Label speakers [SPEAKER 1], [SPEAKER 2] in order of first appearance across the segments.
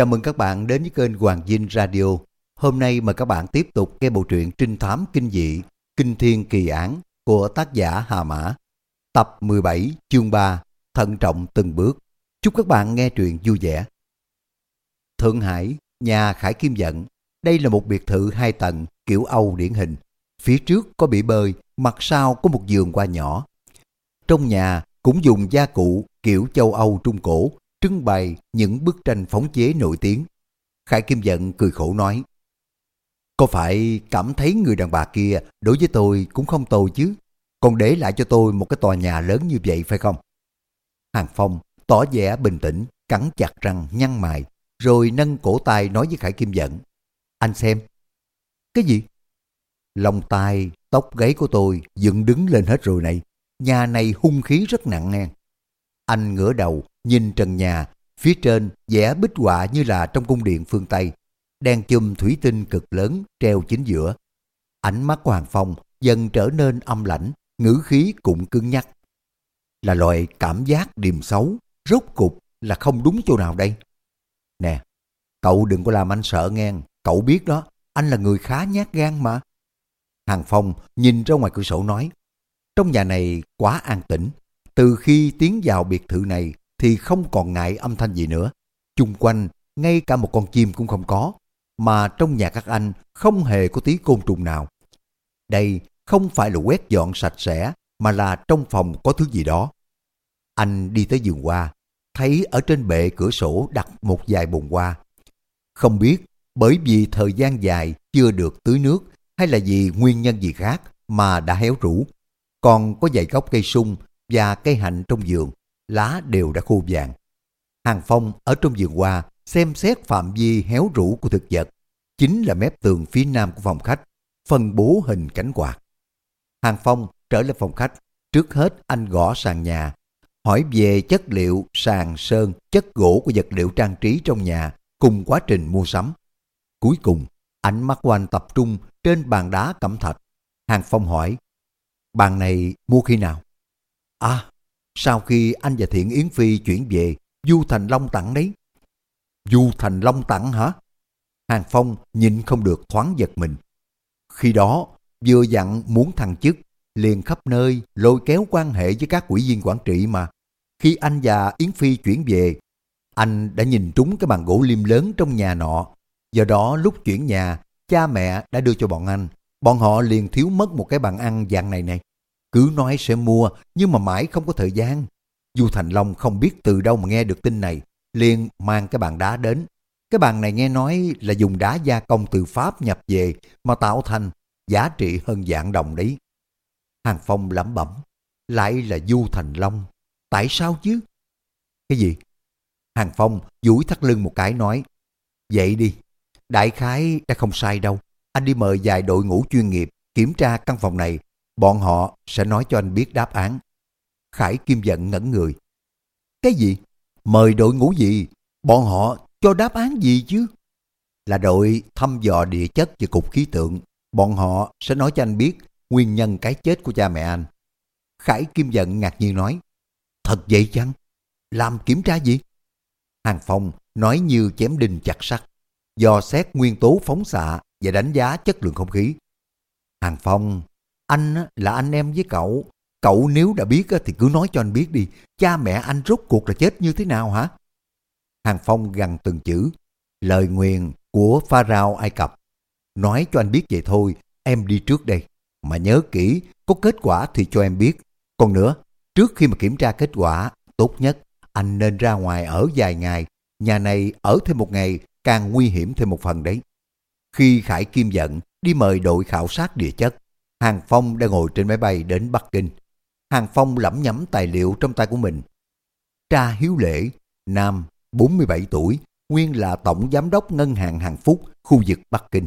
[SPEAKER 1] Chào mừng các bạn đến với kênh Hoàng Dinh Radio. Hôm nay mời các bạn tiếp tục nghe bộ truyện trinh thám kinh dị Kinh Thiên Kỳ Án của tác giả Hà Mã. Tập 17 chương 3 Thận trọng từng bước. Chúc các bạn nghe truyện vui vẻ. Thượng Hải, nhà Khải Kim Dận. Đây là một biệt thự hai tầng kiểu Âu điển hình. Phía trước có bể bơi, mặt sau có một giường qua nhỏ. Trong nhà cũng dùng gia cụ kiểu châu Âu Trung Cổ trưng bày những bức tranh phóng chế nổi tiếng. Khải Kim Dận cười khổ nói, Có phải cảm thấy người đàn bà kia đối với tôi cũng không tồi chứ? Còn để lại cho tôi một cái tòa nhà lớn như vậy phải không? Hàng Phong tỏ vẻ bình tĩnh, cắn chặt răng nhăn mày, rồi nâng cổ tay nói với Khải Kim Dận. Anh xem. Cái gì? Lòng tai, tóc gáy của tôi dựng đứng lên hết rồi này. Nhà này hung khí rất nặng nè. Anh ngửa đầu, nhìn trần nhà, phía trên vẽ bích họa như là trong cung điện phương Tây. Đèn chùm thủy tinh cực lớn treo chính giữa. Ánh mắt của Hàng Phong dần trở nên âm lãnh, ngữ khí cũng cứng nhắc. Là loại cảm giác điềm xấu, rốt cục là không đúng chỗ nào đây. Nè, cậu đừng có làm anh sợ nghe, cậu biết đó, anh là người khá nhát gan mà. Hàng Phong nhìn ra ngoài cửa sổ nói, trong nhà này quá an tĩnh, từ khi tiến vào biệt thự này thì không còn ngại âm thanh gì nữa. Chung quanh, ngay cả một con chim cũng không có, mà trong nhà các anh không hề có tí côn trùng nào. Đây không phải là quét dọn sạch sẽ, mà là trong phòng có thứ gì đó. Anh đi tới giường hoa, thấy ở trên bệ cửa sổ đặt một vài bồn hoa. Không biết bởi vì thời gian dài chưa được tưới nước hay là vì nguyên nhân gì khác mà đã héo rũ. Còn có vài gốc cây sung và cây hạnh trong giường lá đều đã khô vàng. Hàng Phong ở trong vườn hoa xem xét phạm vi héo rũ của thực vật, chính là mép tường phía nam của phòng khách, phân bố hình cánh quạt. Hàng Phong trở lại phòng khách, trước hết anh gõ sàn nhà, hỏi về chất liệu sàn sơn, chất gỗ của vật liệu trang trí trong nhà cùng quá trình mua sắm. Cuối cùng, ánh mắt của anh tập trung trên bàn đá cẩm thạch. Hàng Phong hỏi, bàn này mua khi nào? À, sau khi anh và Thiện Yến Phi chuyển về, Du Thành Long tặng đấy. Du Thành Long tặng hả? Hàng Phong nhìn không được thoáng giật mình. Khi đó, vừa dặn muốn thăng chức, liền khắp nơi lôi kéo quan hệ với các quỹ viên quản trị mà. Khi anh và Yến Phi chuyển về, anh đã nhìn trúng cái bàn gỗ lim lớn trong nhà nọ. Do đó lúc chuyển nhà, cha mẹ đã đưa cho bọn anh. Bọn họ liền thiếu mất một cái bàn ăn dạng này này. Cứ nói sẽ mua, nhưng mà mãi không có thời gian. Du Thành Long không biết từ đâu mà nghe được tin này, liền mang cái bàn đá đến. Cái bàn này nghe nói là dùng đá gia công từ Pháp nhập về mà tạo thành giá trị hơn dạng đồng đấy. Hàng Phong lẩm bẩm, lại là Du Thành Long. Tại sao chứ? Cái gì? Hàng Phong duỗi thắt lưng một cái nói, Vậy đi, đại khái đã không sai đâu. Anh đi mời vài đội ngũ chuyên nghiệp kiểm tra căn phòng này Bọn họ sẽ nói cho anh biết đáp án. Khải Kim giận ngẩn người. Cái gì? Mời đội ngũ gì? Bọn họ cho đáp án gì chứ? Là đội thăm dò địa chất và cục khí tượng. Bọn họ sẽ nói cho anh biết nguyên nhân cái chết của cha mẹ anh. Khải Kim giận ngạc nhiên nói. Thật vậy chăng? Làm kiểm tra gì? Hàng Phong nói như chém đinh chặt sắt. Dò xét nguyên tố phóng xạ và đánh giá chất lượng không khí. Hàng Phong anh là anh em với cậu. Cậu nếu đã biết thì cứ nói cho anh biết đi. Cha mẹ anh rốt cuộc là chết như thế nào hả? Hàng Phong gằn từng chữ. Lời nguyền của Pharaoh Ai Cập. Nói cho anh biết vậy thôi, em đi trước đây. Mà nhớ kỹ, có kết quả thì cho em biết. Còn nữa, trước khi mà kiểm tra kết quả, tốt nhất anh nên ra ngoài ở vài ngày. Nhà này ở thêm một ngày càng nguy hiểm thêm một phần đấy. Khi Khải Kim giận đi mời đội khảo sát địa chất, Hàng Phong đang ngồi trên máy bay đến Bắc Kinh. Hàng Phong lẩm nhẩm tài liệu trong tay của mình. Tra Hiếu Lễ, nam, 47 tuổi, nguyên là tổng giám đốc ngân hàng Hàng Phúc, khu vực Bắc Kinh.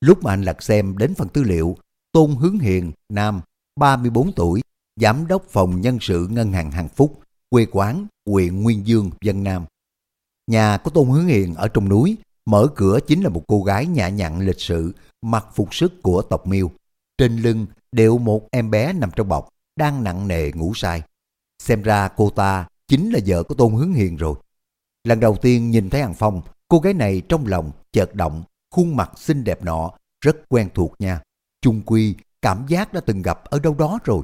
[SPEAKER 1] Lúc mà anh lật xem đến phần tư liệu, Tôn Hướng Hiền, nam, 34 tuổi, giám đốc phòng nhân sự ngân hàng Hàng Phúc, quê quán, huyện Nguyên Dương, Vân Nam. Nhà của Tôn Hướng Hiền ở trong núi, mở cửa chính là một cô gái nhã nhặn lịch sự, mặc phục sức của tộc Miêu. Trên lưng đều một em bé nằm trong bọc, đang nặng nề ngủ say. Xem ra cô ta chính là vợ của Tôn Hướng Hiền rồi. Lần đầu tiên nhìn thấy Hàng Phong, Cô gái này trong lòng chợt động, khuôn mặt xinh đẹp nọ rất quen thuộc nha. Trung quy, cảm giác đã từng gặp ở đâu đó rồi.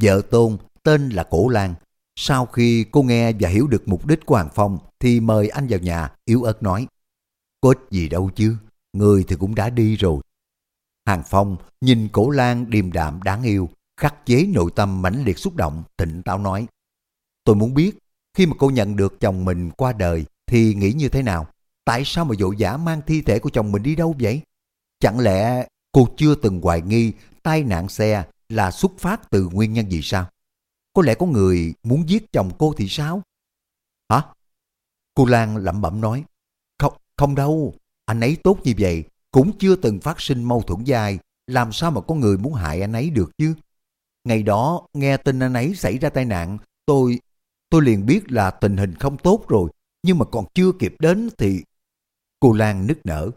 [SPEAKER 1] Vợ Tôn tên là Cổ Lan. Sau khi cô nghe và hiểu được mục đích của Hàng Phong thì mời anh vào nhà, yếu ớt nói. Có ích gì đâu chứ, người thì cũng đã đi rồi. Hàng Phong nhìn Cổ Lan điềm đạm đáng yêu, khắc chế nội tâm mãnh liệt xúc động, tỉnh táo nói. Tôi muốn biết, khi mà cô nhận được chồng mình qua đời thì nghĩ như thế nào? Tại sao mà vội dã mang thi thể của chồng mình đi đâu vậy? Chẳng lẽ cô chưa từng hoài nghi tai nạn xe là xuất phát từ nguyên nhân gì sao? Có lẽ có người muốn giết chồng cô thì sao? Hả? Cô Lan lẩm bẩm nói. Không, không đâu, anh ấy tốt như vậy, cũng chưa từng phát sinh mâu thuẫn dài, làm sao mà có người muốn hại anh ấy được chứ? Ngày đó, nghe tin anh ấy xảy ra tai nạn, tôi, tôi liền biết là tình hình không tốt rồi, nhưng mà còn chưa kịp đến thì... Cô Lan nức nở.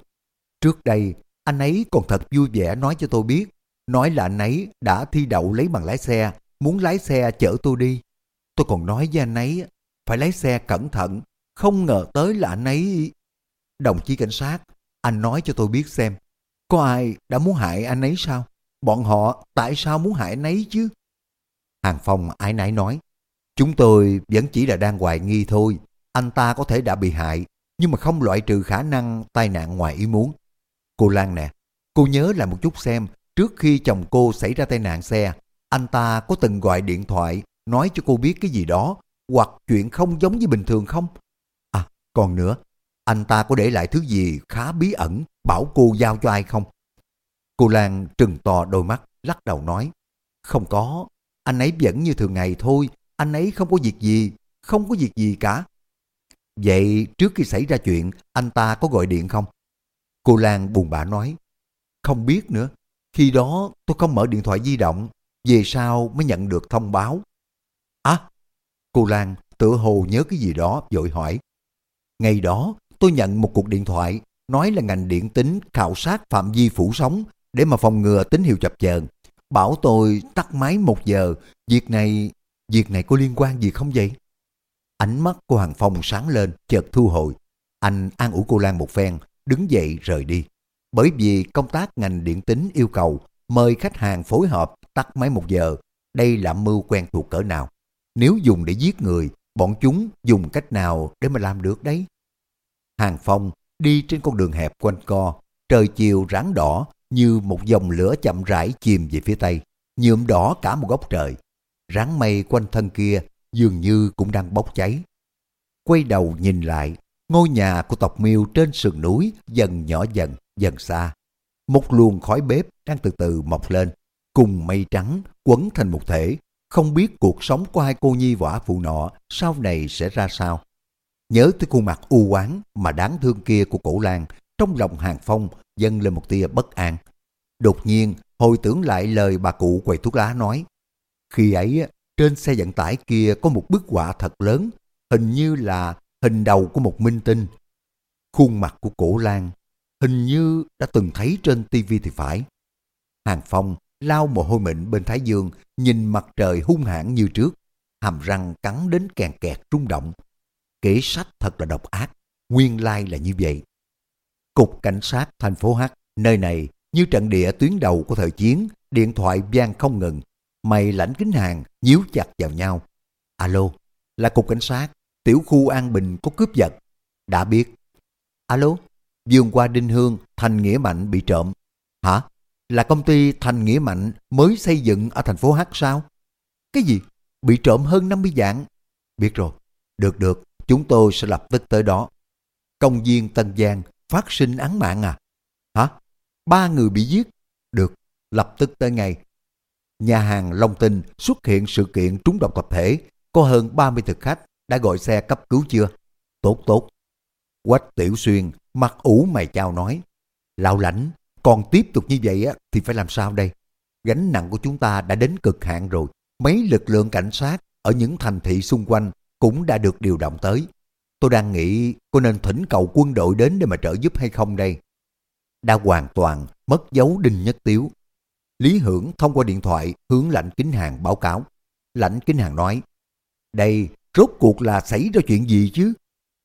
[SPEAKER 1] Trước đây, anh ấy còn thật vui vẻ nói cho tôi biết, nói là anh ấy đã thi đậu lấy bằng lái xe, muốn lái xe chở tôi đi. Tôi còn nói với anh ấy, phải lái xe cẩn thận, không ngờ tới là anh ấy... Đồng chí cảnh sát, anh nói cho tôi biết xem, có ai đã muốn hại anh ấy sao? Bọn họ tại sao muốn hại anh ấy chứ? Hàng Phong ái nãy nói, chúng tôi vẫn chỉ là đang hoài nghi thôi. Anh ta có thể đã bị hại, nhưng mà không loại trừ khả năng tai nạn ngoài ý muốn. Cô Lan nè, cô nhớ lại một chút xem, trước khi chồng cô xảy ra tai nạn xe, anh ta có từng gọi điện thoại nói cho cô biết cái gì đó, hoặc chuyện không giống như bình thường không? À, còn nữa, anh ta có để lại thứ gì khá bí ẩn, bảo cô giao cho ai không? Cô Lan trừng to đôi mắt, lắc đầu nói, không có, anh ấy vẫn như thường ngày thôi, anh ấy không có việc gì, không có việc gì cả. Vậy trước khi xảy ra chuyện, anh ta có gọi điện không? Cô Lan buồn bã nói, không biết nữa, khi đó tôi không mở điện thoại di động, về sau mới nhận được thông báo. À, cô Lan tự hồ nhớ cái gì đó vội hỏi. Ngày đó tôi nhận một cuộc điện thoại nói là ngành điện tính khảo sát phạm vi phủ sóng để mà phòng ngừa tín hiệu chập chờn. Bảo tôi tắt máy một giờ, việc này, việc này có liên quan gì không vậy? Ánh mắt của Hàng Phong sáng lên, chợt thu hồi. Anh an ủi cô Lan một phen, đứng dậy rời đi. Bởi vì công tác ngành điện tính yêu cầu mời khách hàng phối hợp tắt máy một giờ, đây là mưu quen thuộc cỡ nào. Nếu dùng để giết người, bọn chúng dùng cách nào để mà làm được đấy? Hàng Phong đi trên con đường hẹp quanh co, trời chiều ráng đỏ như một dòng lửa chậm rãi chìm về phía tây, nhuộm đỏ cả một góc trời. Ráng mây quanh thân kia dường như cũng đang bốc cháy. Quay đầu nhìn lại, ngôi nhà của tộc miêu trên sườn núi dần nhỏ dần, dần xa. Một luồng khói bếp đang từ từ mọc lên, cùng mây trắng quấn thành một thể, không biết cuộc sống của hai cô nhi võ phụ nọ sau này sẽ ra sao. Nhớ tới khuôn mặt u oán mà đáng thương kia của cổ Lan, trong lòng Hàng Phong dâng lên một tia bất an. Đột nhiên, hồi tưởng lại lời bà cụ quầy thuốc lá nói. Khi ấy, trên xe vận tải kia có một bức họa thật lớn, hình như là hình đầu của một minh tinh. Khuôn mặt của cổ Lan hình như đã từng thấy trên tivi thì phải. Hàng Phong lau mồ hôi mịn bên Thái Dương, nhìn mặt trời hung hãn như trước, hàm răng cắn đến kèn kẹt rung động. Kể sách thật là độc ác, nguyên lai là như vậy. Cục Cảnh sát thành phố H, nơi này như trận địa tuyến đầu của thời chiến, điện thoại vang không ngừng. Mày lãnh kính hàng, nhíu chặt vào nhau. Alo, là Cục Cảnh sát, tiểu khu An Bình có cướp giật. Đã biết. Alo, dương qua Đinh Hương, Thành Nghĩa Mạnh bị trộm. Hả? Là công ty Thành Nghĩa Mạnh mới xây dựng ở thành phố H sao? Cái gì? Bị trộm hơn 50 dạng. Biết rồi. Được được, chúng tôi sẽ lập tức tới đó. Công viên Tân Giang phát sinh án mạng à? Hả? Ba người bị giết? Được, lập tức tới ngay. Nhà hàng Long Tinh xuất hiện sự kiện trúng độc tập thể, có hơn 30 thực khách đã gọi xe cấp cứu chưa? Tốt tốt. Quách Tiểu Xuyên mặt ủ mày chào nói, Lão lãnh, còn tiếp tục như vậy á, thì phải làm sao đây? Gánh nặng của chúng ta đã đến cực hạn rồi. Mấy lực lượng cảnh sát ở những thành thị xung quanh cũng đã được điều động tới. Tôi đang nghĩ có nên thỉnh cầu quân đội đến để mà trợ giúp hay không đây? Đã hoàn toàn mất dấu Đinh Nhất Tiếu. Lý Hưởng thông qua điện thoại hướng lãnh kính hàng báo cáo. Lãnh kính hàng nói, đây rốt cuộc là xảy ra chuyện gì chứ?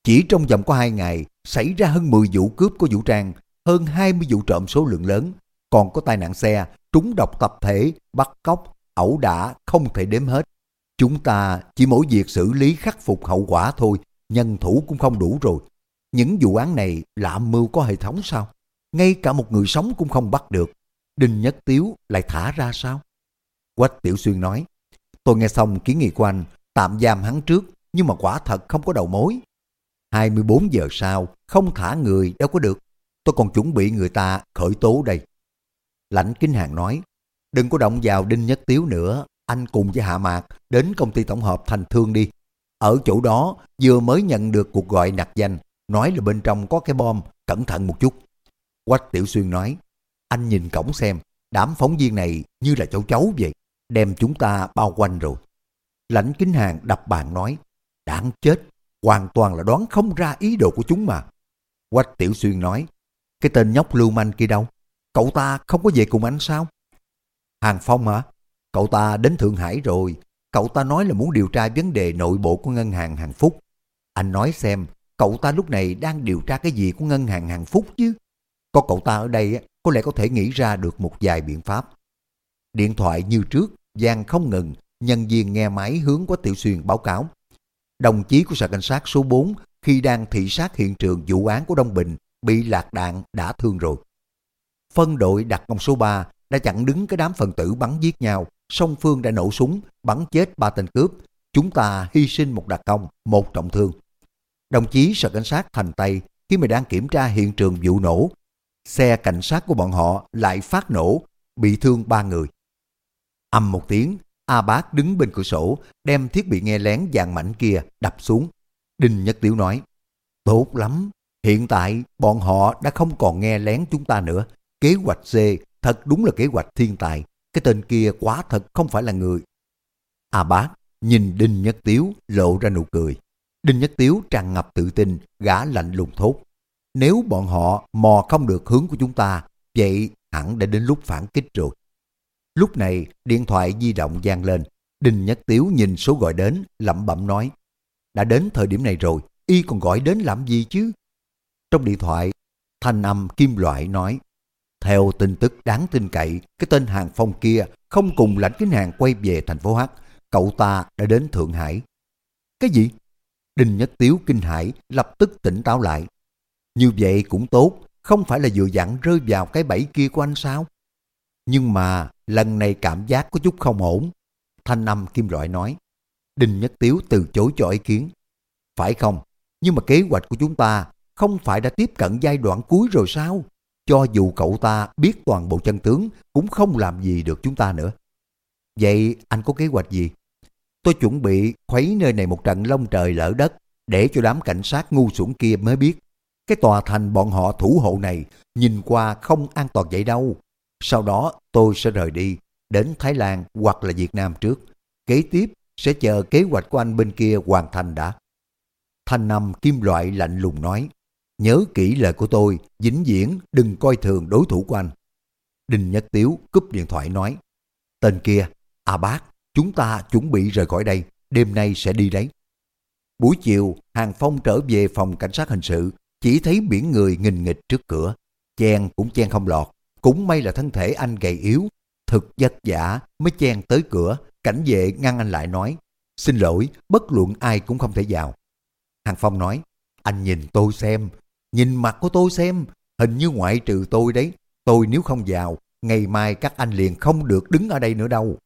[SPEAKER 1] Chỉ trong vòng có hai ngày, xảy ra hơn 10 vụ cướp có vũ trang, hơn 20 vụ trộm số lượng lớn, còn có tai nạn xe, trúng độc tập thể, bắt cóc, ẩu đả không thể đếm hết. Chúng ta chỉ mỗi việc xử lý khắc phục hậu quả thôi, nhân thủ cũng không đủ rồi. Những vụ án này là mưu có hệ thống sao? Ngay cả một người sống cũng không bắt được. Đinh Nhất Tiếu lại thả ra sao? Quách Tiểu Xuyên nói, tôi nghe xong kiến nghị của anh, tạm giam hắn trước, nhưng mà quả thật không có đầu mối. 24 giờ sau, không thả người đâu có được. Tôi còn chuẩn bị người ta khởi tố đây. Lãnh kinh Hàng nói, đừng có động vào Đinh Nhất Tiếu nữa, anh cùng với Hạ Mạc đến công ty tổng hợp thành thương đi. Ở chỗ đó vừa mới nhận được cuộc gọi nặc danh, nói là bên trong có cái bom, cẩn thận một chút. Quách Tiểu Xuyên nói, anh nhìn cổng xem, đám phóng viên này như là cháu cháu vậy, đem chúng ta bao quanh rồi. Lãnh Kính Hàng đập bàn nói, đáng chết, hoàn toàn là đoán không ra ý đồ của chúng mà. Quách Tiểu Xuyên nói, cái tên nhóc lưu manh kia đâu? Cậu ta không có về cùng anh sao? Hàng Phong hả? Cậu ta đến Thượng Hải rồi. Cậu ta nói là muốn điều tra vấn đề nội bộ của ngân hàng Hàng Phúc. Anh nói xem, cậu ta lúc này đang điều tra cái gì của ngân hàng Hàng Phúc chứ? Có cậu ta ở đây, có lẽ có thể nghĩ ra được một vài biện pháp. Điện thoại như trước, Giang không ngừng, nhân viên nghe máy hướng của Tiểu Xuyên báo cáo. Đồng chí của sở cảnh sát số 4 khi đang thị sát hiện trường vụ án của Đông Bình bị lạc đạn đã thương rồi. Phân đội đặc công số 3 đã chặn đứng cái đám phần tử bắn giết nhau, song phương đã nổ súng, bắn chết ba tên cướp. Chúng ta hy sinh một đặc công, một trọng thương. Đồng chí sở cảnh sát thành Tây khi mà đang kiểm tra hiện trường vụ nổ, xe cảnh sát của bọn họ lại phát nổ, bị thương ba người. Âm một tiếng, A Bác đứng bên cửa sổ, đem thiết bị nghe lén vàng mảnh kia đập xuống. Đinh Nhất Tiếu nói, tốt lắm, hiện tại bọn họ đã không còn nghe lén chúng ta nữa. Kế hoạch C thật đúng là kế hoạch thiên tài, cái tên kia quá thật không phải là người. A Bác nhìn Đinh Nhất Tiếu lộ ra nụ cười. Đinh Nhất Tiếu tràn ngập tự tin, gã lạnh lùng thốt. Nếu bọn họ mò không được hướng của chúng ta, vậy hẳn đã đến lúc phản kích rồi. Lúc này, điện thoại di động vang lên. Đinh Nhất Tiếu nhìn số gọi đến, lẩm bẩm nói. Đã đến thời điểm này rồi, y còn gọi đến làm gì chứ? Trong điện thoại, thanh âm kim loại nói. Theo tin tức đáng tin cậy, cái tên hàng phong kia không cùng lãnh kính hàng quay về thành phố H. Cậu ta đã đến Thượng Hải. Cái gì? Đinh Nhất Tiếu kinh hãi lập tức tỉnh táo lại. Như vậy cũng tốt, không phải là vừa dặn rơi vào cái bẫy kia của anh sao? Nhưng mà lần này cảm giác có chút không ổn. Thanh âm kim loại nói. Đinh Nhất Tiếu từ chối cho ý kiến. Phải không? Nhưng mà kế hoạch của chúng ta không phải đã tiếp cận giai đoạn cuối rồi sao? Cho dù cậu ta biết toàn bộ chân tướng cũng không làm gì được chúng ta nữa. Vậy anh có kế hoạch gì? Tôi chuẩn bị khuấy nơi này một trận lông trời lỡ đất để cho đám cảnh sát ngu xuẩn kia mới biết. Cái tòa thành bọn họ thủ hộ này nhìn qua không an toàn vậy đâu. Sau đó tôi sẽ rời đi, đến Thái Lan hoặc là Việt Nam trước. Kế tiếp sẽ chờ kế hoạch của anh bên kia hoàn thành đã. Thanh Nam kim loại lạnh lùng nói, nhớ kỹ lời của tôi, vĩnh viễn đừng coi thường đối thủ của anh. Đinh Nhất Tiếu cúp điện thoại nói, tên kia, à bác, chúng ta chuẩn bị rời khỏi đây, đêm nay sẽ đi đấy. Buổi chiều, Hàng Phong trở về phòng cảnh sát hình sự, chỉ thấy biển người nghìn nghịch trước cửa. Chen cũng chen không lọt, cũng may là thân thể anh gầy yếu, thực vất giả mới chen tới cửa, cảnh vệ ngăn anh lại nói, xin lỗi, bất luận ai cũng không thể vào. Hàng Phong nói, anh nhìn tôi xem, nhìn mặt của tôi xem, hình như ngoại trừ tôi đấy, tôi nếu không vào, ngày mai các anh liền không được đứng ở đây nữa đâu.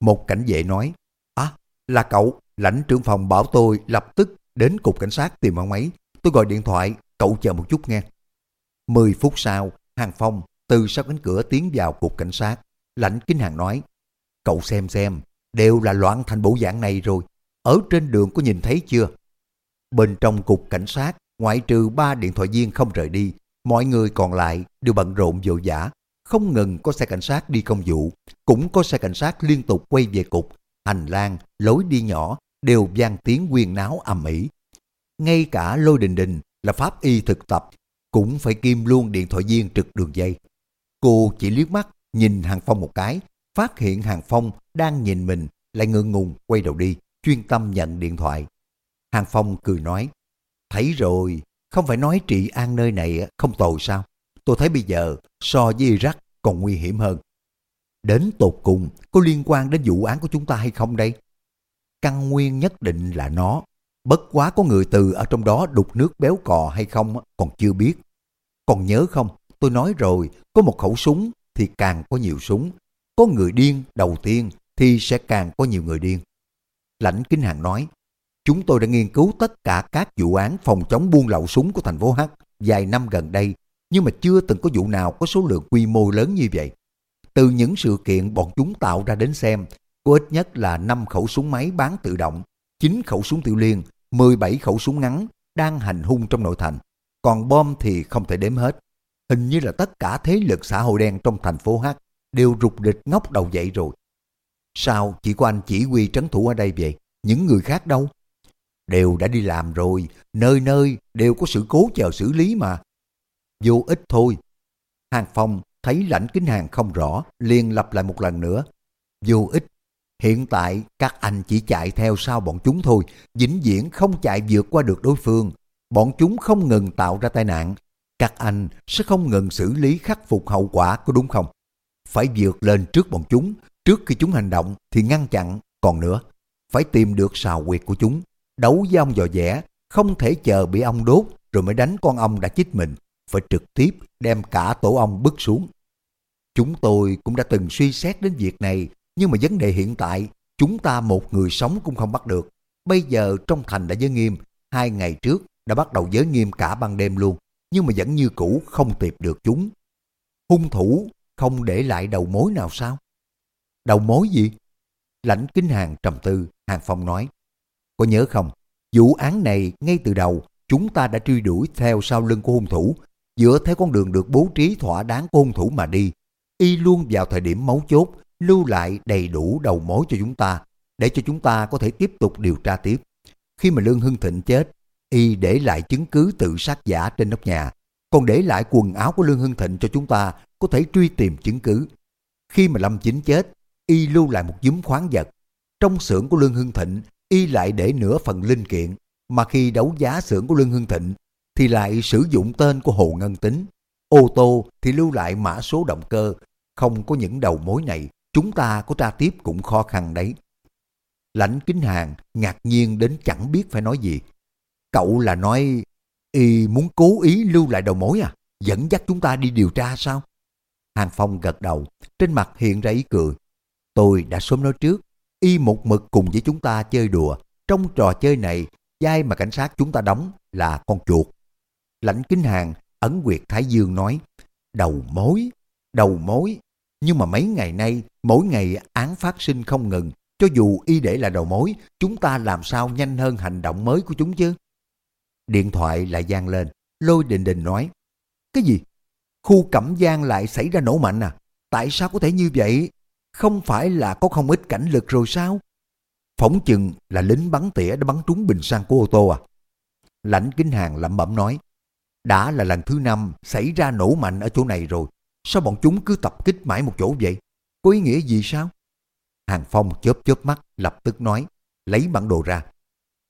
[SPEAKER 1] Một cảnh vệ nói, à, là cậu, lãnh trưởng phòng bảo tôi lập tức đến cục cảnh sát tìm ông ấy. Tôi gọi điện thoại, cậu chờ một chút nghe. Mười phút sau, Hàng Phong từ sau cánh cửa tiến vào cục cảnh sát. Lãnh Kính Hàng nói, cậu xem xem, đều là loạn thành bộ dạng này rồi. Ở trên đường có nhìn thấy chưa? Bên trong cục cảnh sát, ngoại trừ ba điện thoại viên không rời đi, mọi người còn lại đều bận rộn vội vã. Không ngừng có xe cảnh sát đi công vụ, cũng có xe cảnh sát liên tục quay về cục, hành lang, lối đi nhỏ đều vang tiếng quyên náo ầm ĩ. Ngay cả lôi đình đình là pháp y thực tập cũng phải kim luôn điện thoại viên trực đường dây. Cô chỉ liếc mắt nhìn Hàng Phong một cái, phát hiện Hàng Phong đang nhìn mình, lại ngượng ngùng quay đầu đi, chuyên tâm nhận điện thoại. Hàng Phong cười nói, Thấy rồi, không phải nói trị an nơi này không tồi sao? Tôi thấy bây giờ so với Iraq còn nguy hiểm hơn. Đến tột cùng có liên quan đến vụ án của chúng ta hay không đây? Căn nguyên nhất định là nó. Bất quá có người từ ở trong đó đục nước béo cò hay không còn chưa biết. Còn nhớ không, tôi nói rồi, có một khẩu súng thì càng có nhiều súng. Có người điên đầu tiên thì sẽ càng có nhiều người điên. Lãnh Kinh Hàng nói, chúng tôi đã nghiên cứu tất cả các vụ án phòng chống buôn lậu súng của thành phố H vài năm gần đây, nhưng mà chưa từng có vụ nào có số lượng quy mô lớn như vậy. Từ những sự kiện bọn chúng tạo ra đến xem, có ít nhất là 5 khẩu súng máy bán tự động, 9 khẩu súng tiểu liên, 17 khẩu súng ngắn đang hành hung trong nội thành. Còn bom thì không thể đếm hết. Hình như là tất cả thế lực xã hội đen trong thành phố H đều rụt địch ngóc đầu dậy rồi. Sao chỉ có anh chỉ huy trấn thủ ở đây vậy? Những người khác đâu? Đều đã đi làm rồi, nơi nơi đều có sự cố chờ xử lý mà. Vô ích thôi. Hàng Phong thấy lãnh kính hàng không rõ, liền lặp lại một lần nữa. Vô ích. Hiện tại các anh chỉ chạy theo sau bọn chúng thôi, vĩnh viễn không chạy vượt qua được đối phương. Bọn chúng không ngừng tạo ra tai nạn. Các anh sẽ không ngừng xử lý khắc phục hậu quả có đúng không? Phải vượt lên trước bọn chúng, trước khi chúng hành động thì ngăn chặn. Còn nữa, phải tìm được sào quyệt của chúng. Đấu với ông dò dẻ, không thể chờ bị ông đốt rồi mới đánh con ông đã chích mình. Phải trực tiếp đem cả tổ ong bứt xuống. Chúng tôi cũng đã từng suy xét đến việc này, nhưng mà vấn đề hiện tại, chúng ta một người sống cũng không bắt được. Bây giờ trong thành đã giới nghiêm, hai ngày trước đã bắt đầu giới nghiêm cả ban đêm luôn, nhưng mà vẫn như cũ không tìm được chúng. Hung thủ không để lại đầu mối nào sao? Đầu mối gì? Lãnh kinh hàng trầm tư, hàng phong nói. Có nhớ không, vụ án này ngay từ đầu chúng ta đã truy đuổi theo sau lưng của hung thủ, dựa theo con đường được bố trí thỏa đáng của hung thủ mà đi. Y luôn vào thời điểm mấu chốt, lưu lại đầy đủ đầu mối cho chúng ta, để cho chúng ta có thể tiếp tục điều tra tiếp. Khi mà Lương Hưng Thịnh chết, Y để lại chứng cứ tự sát giả trên nóc nhà, còn để lại quần áo của Lương Hưng Thịnh cho chúng ta có thể truy tìm chứng cứ. Khi mà Lâm Chính chết, Y lưu lại một giúm khoáng vật. Trong xưởng của Lương Hưng Thịnh, Y lại để nửa phần linh kiện, mà khi đấu giá xưởng của Lương Hưng Thịnh, thì lại sử dụng tên của Hồ Ngân Tính. Ô tô thì lưu lại mã số động cơ, không có những đầu mối này, chúng ta có tra tiếp cũng khó khăn đấy. Lãnh kính hàng ngạc nhiên đến chẳng biết phải nói gì. Cậu là nói y muốn cố ý lưu lại đầu mối à? Dẫn dắt chúng ta đi điều tra sao? Hàng Phong gật đầu, trên mặt hiện ra ý cười. Tôi đã sớm nói trước, y một mực cùng với chúng ta chơi đùa. Trong trò chơi này, vai mà cảnh sát chúng ta đóng là con chuột. Lãnh kính hàng, ấn quyệt Thái Dương nói, đầu mối, đầu mối. Nhưng mà mấy ngày nay, mỗi ngày án phát sinh không ngừng. Cho dù y để là đầu mối, chúng ta làm sao nhanh hơn hành động mới của chúng chứ? Điện thoại lại gian lên, lôi đình đình nói, Cái gì? Khu Cẩm Giang lại xảy ra nổ mạnh à? Tại sao có thể như vậy? Không phải là có không ít cảnh lực rồi sao? Phỏng chừng là lính bắn tỉa đã bắn trúng bình xăng của ô tô à? Lãnh Kính Hàng lẩm bẩm nói, đã là lần thứ năm xảy ra nổ mạnh ở chỗ này rồi. Sao bọn chúng cứ tập kích mãi một chỗ vậy? Có ý nghĩa gì sao? Hàng Phong chớp chớp mắt lập tức nói, lấy bản đồ ra.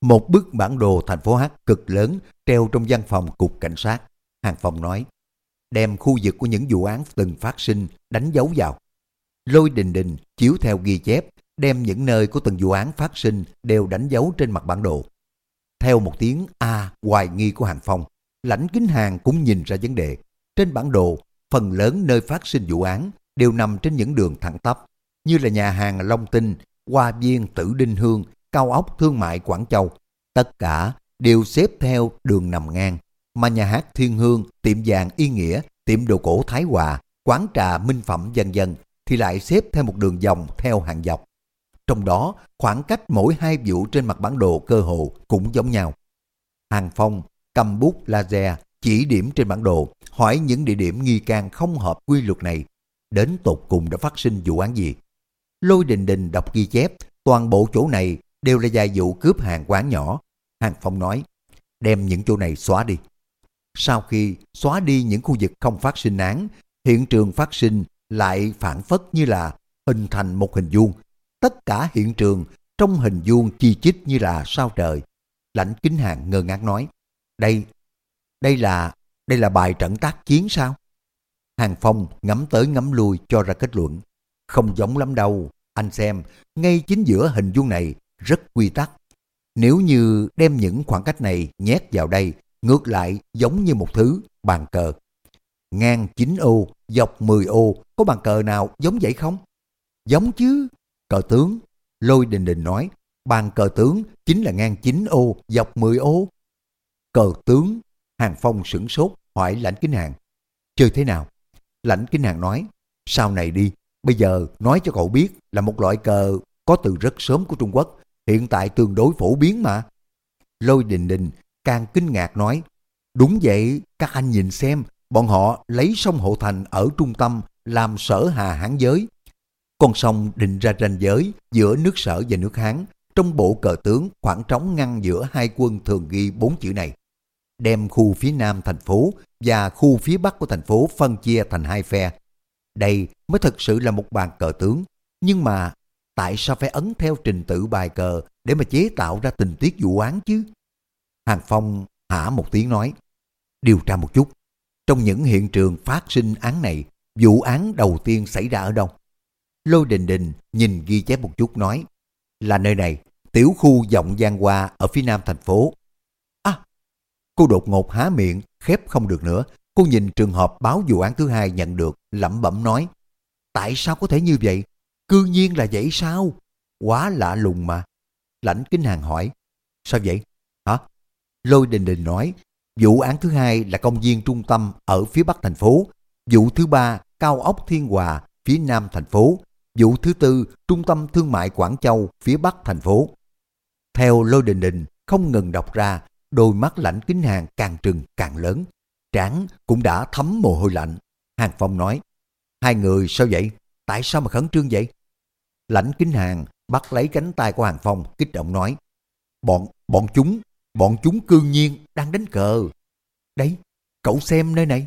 [SPEAKER 1] Một bức bản đồ thành phố H cực lớn treo trong văn phòng cục cảnh sát. Hàng Phong nói, đem khu vực của những vụ án từng phát sinh đánh dấu vào. Lôi đình đình chiếu theo ghi chép, đem những nơi của từng vụ án phát sinh đều đánh dấu trên mặt bản đồ. Theo một tiếng A hoài nghi của Hàng Phong, lãnh kính hàng cũng nhìn ra vấn đề. Trên bản đồ, phần lớn nơi phát sinh vụ án đều nằm trên những đường thẳng tắp, như là nhà hàng Long Tinh, Hoa Viên Tử Đinh Hương, cao ốc thương mại Quảng Châu. Tất cả đều xếp theo đường nằm ngang, mà nhà hát Thiên Hương, tiệm vàng Y Nghĩa, tiệm đồ cổ Thái Hòa, quán trà Minh Phẩm dần dần thì lại xếp theo một đường dòng theo hàng dọc. Trong đó, khoảng cách mỗi hai vụ trên mặt bản đồ cơ hồ cũng giống nhau. Hàng Phong cầm bút laser chỉ điểm trên bản đồ, hỏi những địa điểm nghi can không hợp quy luật này, đến tột cùng đã phát sinh vụ án gì. Lôi đình đình đọc ghi chép, toàn bộ chỗ này đều là vài vụ cướp hàng quán nhỏ. Hàng Phong nói, đem những chỗ này xóa đi. Sau khi xóa đi những khu vực không phát sinh án, hiện trường phát sinh lại phản phất như là hình thành một hình vuông. Tất cả hiện trường trong hình vuông chi chít như là sao trời. Lãnh kính hàng ngơ ngác nói, Đây, đây là, đây là bài trận tác chiến sao? Hàng Phong ngắm tới ngắm lui cho ra kết luận. Không giống lắm đâu, anh xem, ngay chính giữa hình vuông này rất quy tắc. Nếu như đem những khoảng cách này nhét vào đây, ngược lại giống như một thứ bàn cờ. Ngang 9 ô, dọc 10 ô, có bàn cờ nào giống vậy không? Giống chứ, cờ tướng. Lôi Đình Đình nói, bàn cờ tướng chính là ngang 9 ô, dọc 10 ô. Cờ tướng, Hàng Phong sửng sốt, hỏi lãnh kính hàng. Chơi thế nào? Lãnh kính hàng nói, sau này đi, bây giờ nói cho cậu biết là một loại cờ có từ rất sớm của Trung Quốc, hiện tại tương đối phổ biến mà. Lôi Đình Đình càng kinh ngạc nói, đúng vậy, các anh nhìn xem, bọn họ lấy sông Hộ Thành ở trung tâm làm sở hà hán giới. Con sông định ra ranh giới giữa nước sở và nước Hán, trong bộ cờ tướng khoảng trống ngăn giữa hai quân thường ghi bốn chữ này. Đem khu phía nam thành phố và khu phía bắc của thành phố phân chia thành hai phe. Đây mới thực sự là một bàn cờ tướng. Nhưng mà tại sao phải ấn theo trình tự bài cờ để mà chế tạo ra tình tiết vụ án chứ? Hàng Phong hả một tiếng nói, điều tra một chút. Trong những hiện trường phát sinh án này, vụ án đầu tiên xảy ra ở đâu? Lôi Đình Đình nhìn ghi chép một chút nói, là nơi này, tiểu khu vọng Giang Hoa ở phía nam thành phố. À, cô đột ngột há miệng, khép không được nữa. Cô nhìn trường hợp báo vụ án thứ hai nhận được, lẩm bẩm nói, tại sao có thể như vậy? Cư nhiên là vậy sao? Quá lạ lùng mà. Lãnh Kính Hàng hỏi, sao vậy? Hả? Lôi Đình Đình nói, vụ án thứ hai là công viên trung tâm ở phía bắc thành phố, vụ thứ ba cao ốc Thiên Hòa phía nam thành phố, vụ thứ tư trung tâm thương mại Quảng Châu phía bắc thành phố. Theo Lôi Đình Đình không ngừng đọc ra, đôi mắt lãnh kính hàng càng trừng càng lớn, trán cũng đã thấm mồ hôi lạnh. Hàng Phong nói, hai người sao vậy? Tại sao mà khẩn trương vậy? Lãnh kính hàng bắt lấy cánh tay của Hàng Phong kích động nói, bọn, bọn chúng bọn chúng cương nhiên đang đánh cờ. Đấy, cậu xem nơi này.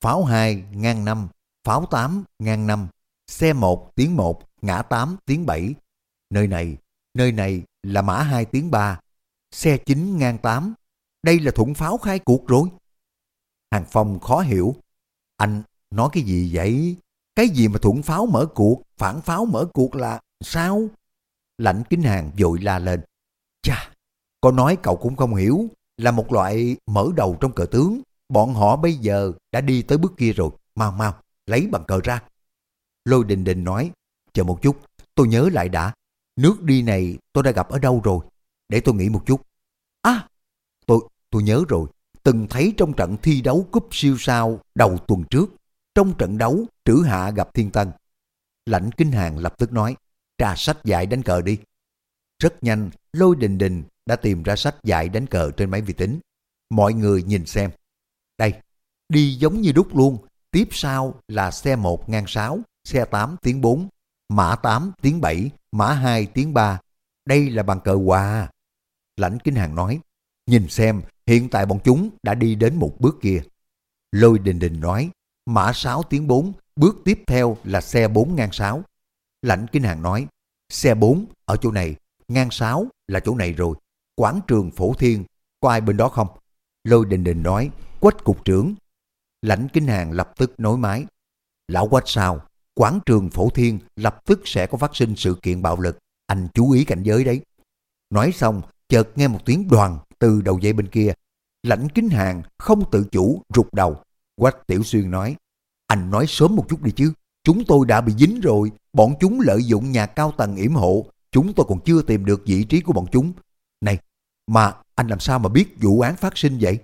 [SPEAKER 1] Pháo 2 ngang 5, pháo 8 ngang 5, xe 1 tiếng 1, ngã 8 tiếng 7. Nơi này, nơi này là mã 2 tiếng 3, xe 9 ngang 8. Đây là thủng pháo khai cuộc rồi. Hàng Phong khó hiểu. Anh nói cái gì vậy? Cái gì mà thủng pháo mở cuộc, phản pháo mở cuộc là sao? Lạnh kính hàng vội la lên. Chà, có nói cậu cũng không hiểu, là một loại mở đầu trong cờ tướng. Bọn họ bây giờ đã đi tới bước kia rồi. Mau mau, lấy bằng cờ ra. Lôi đình đình nói, chờ một chút, tôi nhớ lại đã. Nước đi này tôi đã gặp ở đâu rồi? Để tôi nghĩ một chút. À, tôi, tôi nhớ rồi. Từng thấy trong trận thi đấu cúp siêu sao đầu tuần trước. Trong trận đấu, trữ hạ gặp thiên tân. Lãnh kinh hàng lập tức nói, trà sách dạy đánh cờ đi. Rất nhanh, lôi đình đình đã tìm ra sách dạy đánh cờ trên máy vi tính. Mọi người nhìn xem. Đây, đi giống như đúc luôn. Tiếp sau là xe 1 ngang 6, xe 8 tiếng 4, mã 8 tiếng 7, mã 2 tiếng 3. Đây là bàn cờ hòa. Lãnh Kính Hàng nói, nhìn xem hiện tại bọn chúng đã đi đến một bước kia. Lôi Đình Đình nói, mã 6 tiếng 4, bước tiếp theo là xe 4 ngang 6. Lãnh Kính Hàng nói, xe 4 ở chỗ này, ngang 6 là chỗ này rồi quảng trường phổ thiên, có ai bên đó không? Lôi đình đình nói, quách cục trưởng. Lãnh kinh hàng lập tức nối máy. Lão quách sao? Quảng trường phổ thiên lập tức sẽ có phát sinh sự kiện bạo lực. Anh chú ý cảnh giới đấy. Nói xong, chợt nghe một tiếng đoàn từ đầu dây bên kia. Lãnh kính hàng không tự chủ rụt đầu. Quách Tiểu Xuyên nói, anh nói sớm một chút đi chứ. Chúng tôi đã bị dính rồi, bọn chúng lợi dụng nhà cao tầng yểm hộ. Chúng tôi còn chưa tìm được vị trí của bọn chúng. Này, mà anh làm sao mà biết vụ án phát sinh vậy?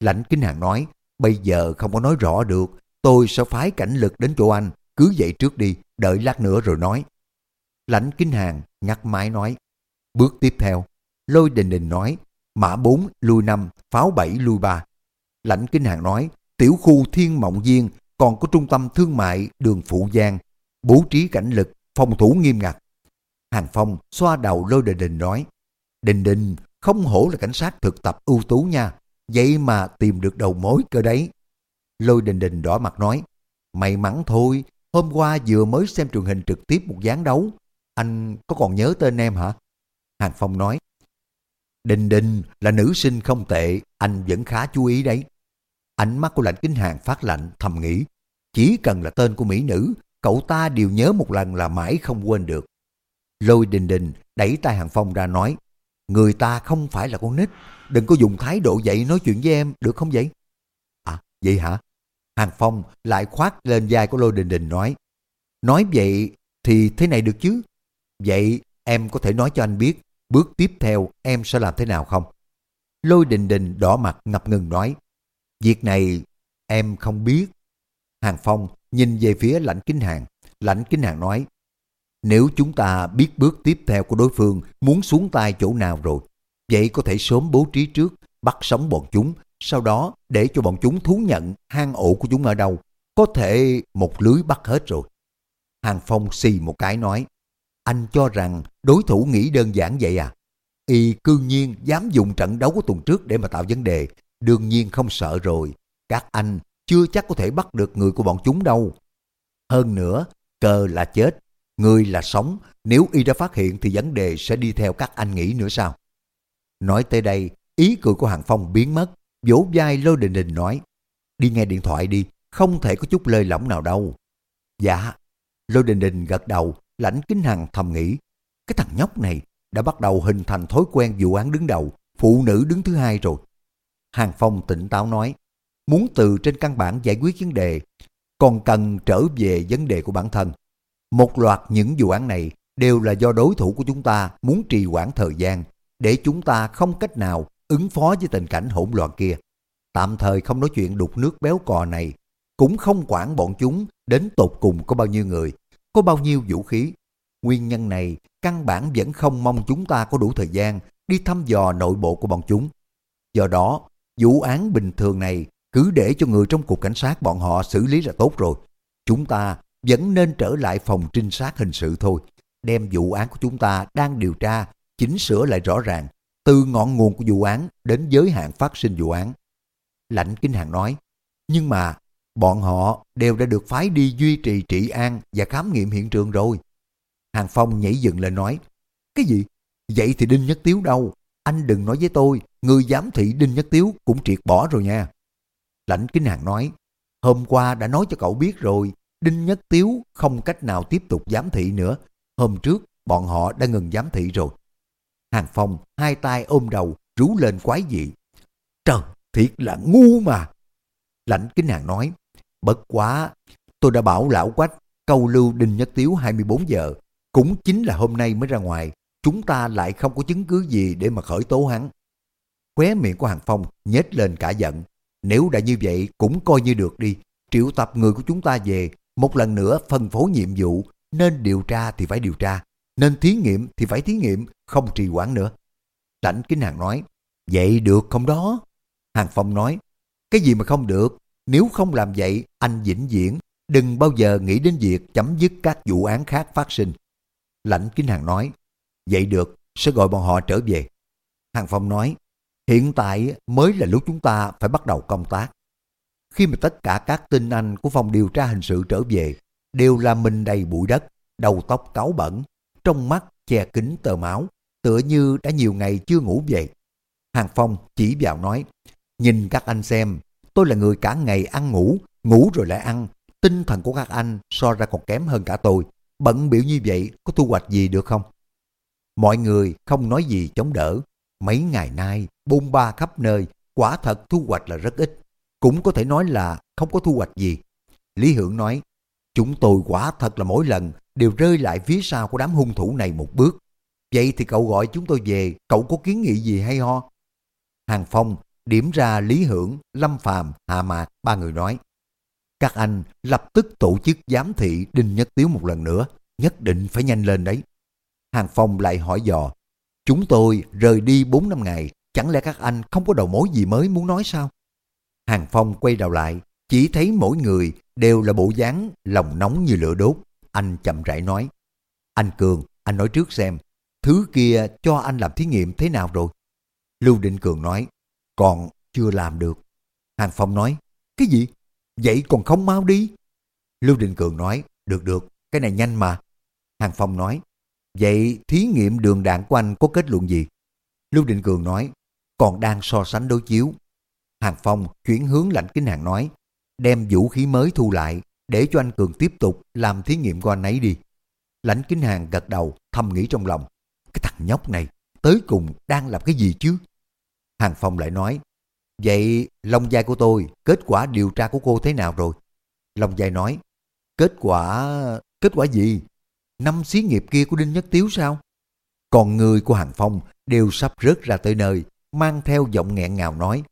[SPEAKER 1] Lãnh Kính Hàng nói, bây giờ không có nói rõ được, tôi sẽ phái cảnh lực đến chỗ anh, cứ dậy trước đi, đợi lát nữa rồi nói. Lãnh Kính Hàng ngắt máy nói, bước tiếp theo, Lôi Đình Đình nói, mã 4 lui 5, pháo 7 lui 3. Lãnh Kính Hàng nói, tiểu khu Thiên Mộng Viên còn có trung tâm thương mại đường Phụ Giang, bố trí cảnh lực, phòng thủ nghiêm ngặt. Hàng Phong xoa đầu Lôi Đình Đình nói, Đình Đình không hổ là cảnh sát thực tập ưu tú nha. Vậy mà tìm được đầu mối cơ đấy. Lôi Đình Đình đỏ mặt nói. May mắn thôi, hôm qua vừa mới xem truyền hình trực tiếp một gián đấu. Anh có còn nhớ tên em hả? Hàng Phong nói. Đình Đình là nữ sinh không tệ, anh vẫn khá chú ý đấy. Ánh mắt của lạnh kính hàng phát lạnh thầm nghĩ. Chỉ cần là tên của mỹ nữ, cậu ta đều nhớ một lần là mãi không quên được. Lôi Đình Đình đẩy tay Hàng Phong ra nói, người ta không phải là con nít, đừng có dùng thái độ vậy nói chuyện với em, được không vậy? À, vậy hả? Hàng Phong lại khoát lên vai của Lôi Đình Đình nói, nói vậy thì thế này được chứ? Vậy em có thể nói cho anh biết, bước tiếp theo em sẽ làm thế nào không? Lôi Đình Đình đỏ mặt ngập ngừng nói, việc này em không biết. Hàng Phong nhìn về phía lãnh kính hàng, lãnh kính hàng nói, nếu chúng ta biết bước tiếp theo của đối phương muốn xuống tay chỗ nào rồi, vậy có thể sớm bố trí trước, bắt sống bọn chúng, sau đó để cho bọn chúng thú nhận hang ổ của chúng ở đâu. Có thể một lưới bắt hết rồi. Hàng Phong xì một cái nói, anh cho rằng đối thủ nghĩ đơn giản vậy à? Y cương nhiên dám dùng trận đấu của tuần trước để mà tạo vấn đề, đương nhiên không sợ rồi. Các anh chưa chắc có thể bắt được người của bọn chúng đâu. Hơn nữa, cờ là chết, Người là sống, nếu y đã phát hiện thì vấn đề sẽ đi theo các anh nghĩ nữa sao? Nói tới đây, ý cười của Hàng Phong biến mất, vỗ vai Lô Đình Đình nói, đi nghe điện thoại đi, không thể có chút lơi lỏng nào đâu. Dạ, Lô Đình Đình gật đầu, lãnh kính hằng thầm nghĩ, cái thằng nhóc này đã bắt đầu hình thành thói quen vụ án đứng đầu, phụ nữ đứng thứ hai rồi. Hàng Phong tỉnh táo nói, muốn từ trên căn bản giải quyết vấn đề, còn cần trở về vấn đề của bản thân. Một loạt những vụ án này đều là do đối thủ của chúng ta muốn trì hoãn thời gian để chúng ta không cách nào ứng phó với tình cảnh hỗn loạn kia. Tạm thời không nói chuyện đục nước béo cò này, cũng không quản bọn chúng đến tột cùng có bao nhiêu người, có bao nhiêu vũ khí. Nguyên nhân này căn bản vẫn không mong chúng ta có đủ thời gian đi thăm dò nội bộ của bọn chúng. Do đó, vụ án bình thường này cứ để cho người trong cục cảnh sát bọn họ xử lý là tốt rồi. Chúng ta vẫn nên trở lại phòng trinh sát hình sự thôi. Đem vụ án của chúng ta đang điều tra, chỉnh sửa lại rõ ràng, từ ngọn nguồn của vụ án đến giới hạn phát sinh vụ án. Lãnh Kinh Hàng nói, nhưng mà bọn họ đều đã được phái đi duy trì trị an và khám nghiệm hiện trường rồi. Hàng Phong nhảy dựng lên nói, cái gì? Vậy thì Đinh Nhất Tiếu đâu? Anh đừng nói với tôi, người giám thị Đinh Nhất Tiếu cũng triệt bỏ rồi nha. Lãnh Kinh Hàng nói, hôm qua đã nói cho cậu biết rồi, Đinh Nhất Tiếu không cách nào tiếp tục giám thị nữa. Hôm trước, bọn họ đã ngừng giám thị rồi. Hàng Phong hai tay ôm đầu, rú lên quái dị. Trời, thiệt là ngu mà. Lãnh Kính Hàng nói, bất quá, tôi đã bảo lão quách câu lưu Đinh Nhất Tiếu 24 giờ. Cũng chính là hôm nay mới ra ngoài, chúng ta lại không có chứng cứ gì để mà khởi tố hắn. Khóe miệng của Hàng Phong nhếch lên cả giận. Nếu đã như vậy cũng coi như được đi. Triệu tập người của chúng ta về một lần nữa phân phối nhiệm vụ, nên điều tra thì phải điều tra, nên thí nghiệm thì phải thí nghiệm, không trì hoãn nữa. Lãnh Kính Hàng nói, vậy được không đó? Hàng Phong nói, cái gì mà không được, nếu không làm vậy, anh vĩnh viễn, đừng bao giờ nghĩ đến việc chấm dứt các vụ án khác phát sinh. Lãnh Kính Hàng nói, vậy được, sẽ gọi bọn họ trở về. Hàng Phong nói, hiện tại mới là lúc chúng ta phải bắt đầu công tác. Khi mà tất cả các tinh anh của phòng điều tra hình sự trở về, đều là mình đầy bụi đất, đầu tóc cáu bẩn, trong mắt che kính tờ máu, tựa như đã nhiều ngày chưa ngủ về. Hàng Phong chỉ vào nói, nhìn các anh xem, tôi là người cả ngày ăn ngủ, ngủ rồi lại ăn, tinh thần của các anh so ra còn kém hơn cả tôi, bận biểu như vậy có thu hoạch gì được không? Mọi người không nói gì chống đỡ, mấy ngày nay bôn ba khắp nơi, quả thật thu hoạch là rất ít cũng có thể nói là không có thu hoạch gì. Lý Hưởng nói, chúng tôi quả thật là mỗi lần đều rơi lại phía sau của đám hung thủ này một bước. Vậy thì cậu gọi chúng tôi về, cậu có kiến nghị gì hay ho? Hàng Phong điểm ra Lý Hưởng, Lâm Phàm, Hạ Mạc, ba người nói. Các anh lập tức tổ chức giám thị Đinh Nhất Tiếu một lần nữa, nhất định phải nhanh lên đấy. Hàng Phong lại hỏi dò, chúng tôi rời đi 4 năm ngày, chẳng lẽ các anh không có đầu mối gì mới muốn nói sao? Hàng Phong quay đầu lại, chỉ thấy mỗi người đều là bộ dáng lòng nóng như lửa đốt. Anh chậm rãi nói, anh Cường, anh nói trước xem, thứ kia cho anh làm thí nghiệm thế nào rồi? Lưu Định Cường nói, còn chưa làm được. Hàng Phong nói, cái gì? Vậy còn không mau đi. Lưu Định Cường nói, được được, cái này nhanh mà. Hàng Phong nói, vậy thí nghiệm đường đạn của anh có kết luận gì? Lưu Định Cường nói, còn đang so sánh đối chiếu. Hàng Phong chuyển hướng lãnh kính hàng nói, đem vũ khí mới thu lại, để cho anh Cường tiếp tục làm thí nghiệm của anh ấy đi. Lãnh kính hàng gật đầu, thầm nghĩ trong lòng, cái thằng nhóc này, tới cùng đang làm cái gì chứ? Hàng Phong lại nói, vậy Long Giai của tôi, kết quả điều tra của cô thế nào rồi? Long Giai nói, kết quả... kết quả gì? Năm xí nghiệp kia của Đinh Nhất Tiếu sao? Còn người của Hàng Phong đều sắp rớt ra tới nơi, mang theo giọng nghẹn ngào nói,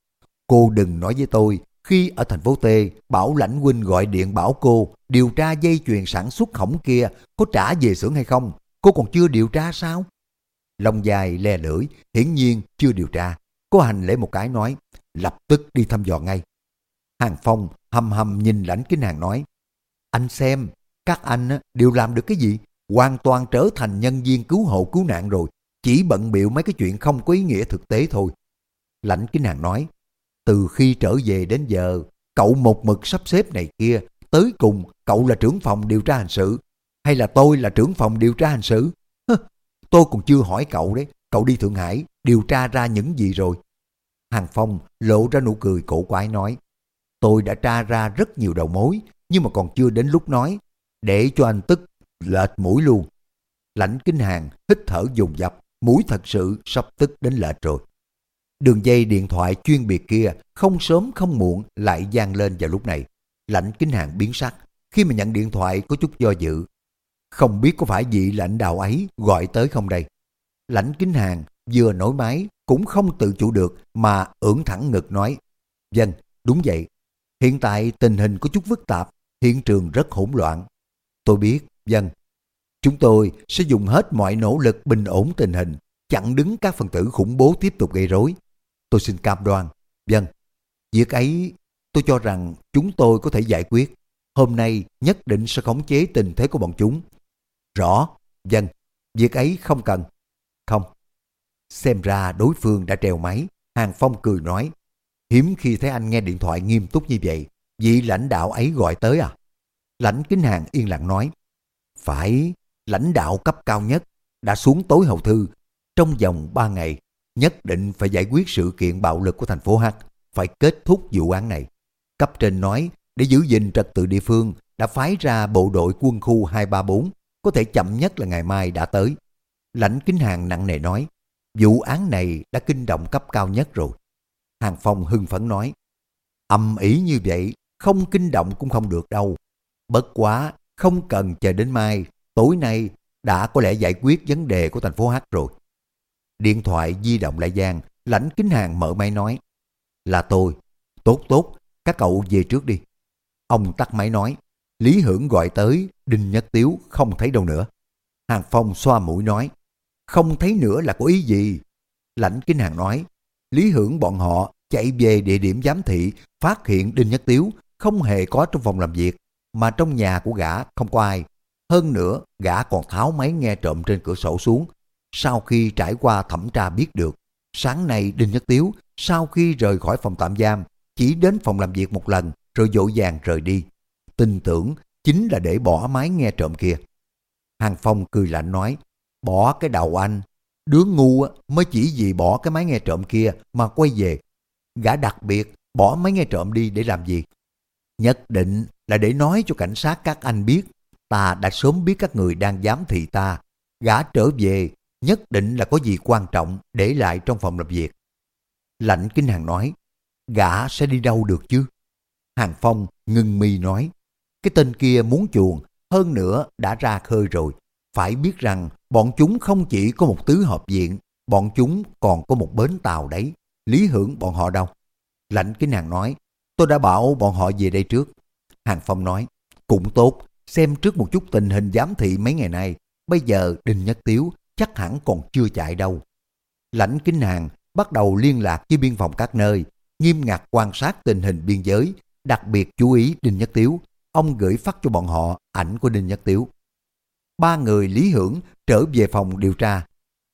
[SPEAKER 1] cô đừng nói với tôi, khi ở thành phố T, Bảo Lãnh Huynh gọi điện bảo cô điều tra dây chuyền sản xuất hỏng kia có trả về xưởng hay không, cô còn chưa điều tra sao? Long dài le lưỡi, hiển nhiên chưa điều tra. Cô hành lễ một cái nói, lập tức đi thăm dò ngay. Hàng Phong hầm hầm nhìn lãnh kính hàng nói, anh xem, các anh đều làm được cái gì? Hoàn toàn trở thành nhân viên cứu hộ cứu nạn rồi, chỉ bận biểu mấy cái chuyện không có ý nghĩa thực tế thôi. Lãnh kính hàng nói, từ khi trở về đến giờ, cậu một mực sắp xếp này kia, tới cùng cậu là trưởng phòng điều tra hành sự, hay là tôi là trưởng phòng điều tra hành sự? tôi còn chưa hỏi cậu đấy, cậu đi Thượng Hải điều tra ra những gì rồi? Hàng Phong lộ ra nụ cười cổ quái nói, tôi đã tra ra rất nhiều đầu mối, nhưng mà còn chưa đến lúc nói, để cho anh tức lệch mũi luôn. Lãnh kinh hàng hít thở dùng dập, mũi thật sự sắp tức đến lệch rồi. Đường dây điện thoại chuyên biệt kia không sớm không muộn lại gian lên vào lúc này. Lãnh kinh hàng biến sắc, khi mà nhận điện thoại có chút do dự. Không biết có phải vị lãnh đạo ấy gọi tới không đây? Lãnh kính hàng vừa nổi máy cũng không tự chủ được mà ưỡn thẳng ngực nói. Dân, đúng vậy. Hiện tại tình hình có chút phức tạp, hiện trường rất hỗn loạn. Tôi biết, dân. Chúng tôi sẽ dùng hết mọi nỗ lực bình ổn tình hình, chặn đứng các phần tử khủng bố tiếp tục gây rối. Tôi xin cam đoan. Dân, vâng. việc ấy tôi cho rằng chúng tôi có thể giải quyết. Hôm nay nhất định sẽ khống chế tình thế của bọn chúng. Rõ, dân, việc ấy không cần. Không. Xem ra đối phương đã trèo máy. Hàng Phong cười nói, hiếm khi thấy anh nghe điện thoại nghiêm túc như vậy. Vị lãnh đạo ấy gọi tới à? Lãnh kính hàng yên lặng nói, phải, lãnh đạo cấp cao nhất đã xuống tối hậu thư. Trong vòng 3 ngày, nhất định phải giải quyết sự kiện bạo lực của thành phố H, phải kết thúc vụ án này. Cấp trên nói, để giữ gìn trật tự địa phương, đã phái ra bộ đội quân khu 234, có thể chậm nhất là ngày mai đã tới. Lãnh Kính Hàng nặng nề nói, vụ án này đã kinh động cấp cao nhất rồi. Hàng Phong hưng phấn nói, âm ý như vậy, không kinh động cũng không được đâu. Bất quá, không cần chờ đến mai, tối nay đã có lẽ giải quyết vấn đề của thành phố H rồi. Điện thoại di động lại gian, lãnh kính hàng mở máy nói, là tôi, tốt tốt, các cậu về trước đi. Ông tắt máy nói, Lý Hưởng gọi tới, Đinh Nhất Tiếu không thấy đâu nữa. Hàng Phong xoa mũi nói, không thấy nữa là có ý gì? Lãnh Kính Hàng nói, Lý Hưởng bọn họ chạy về địa điểm giám thị, phát hiện Đinh Nhất Tiếu không hề có trong phòng làm việc, mà trong nhà của gã không có ai. Hơn nữa, gã còn tháo máy nghe trộm trên cửa sổ xuống. Sau khi trải qua thẩm tra biết được, sáng nay Đinh Nhất Tiếu, sau khi rời khỏi phòng tạm giam, chỉ đến phòng làm việc một lần rồi dội vàng rời đi. Tin tưởng chính là để bỏ máy nghe trộm kia. Hàng Phong cười lạnh nói, bỏ cái đầu anh, đứa ngu mới chỉ vì bỏ cái máy nghe trộm kia mà quay về. Gã đặc biệt bỏ máy nghe trộm đi để làm gì? Nhất định là để nói cho cảnh sát các anh biết, ta đã sớm biết các người đang giám thị ta. Gã trở về, nhất định là có gì quan trọng để lại trong phòng làm việc. Lạnh Kinh Hàng nói, gã sẽ đi đâu được chứ? Hàng Phong ngưng mi nói, cái tên kia muốn chuồng hơn nữa đã ra khơi rồi. Phải biết rằng bọn chúng không chỉ có một tứ hợp viện, bọn chúng còn có một bến tàu đấy. Lý hưởng bọn họ đâu? Lạnh kinh hàng nói, tôi đã bảo bọn họ về đây trước. Hàng Phong nói, cũng tốt, xem trước một chút tình hình giám thị mấy ngày nay. Bây giờ Đinh Nhất Tiếu chắc hẳn còn chưa chạy đâu. Lãnh Kính Hàng bắt đầu liên lạc với biên phòng các nơi, nghiêm ngặt quan sát tình hình biên giới, đặc biệt chú ý Đinh Nhất Tiếu. Ông gửi phát cho bọn họ ảnh của Đinh Nhất Tiếu. Ba người Lý Hưởng trở về phòng điều tra.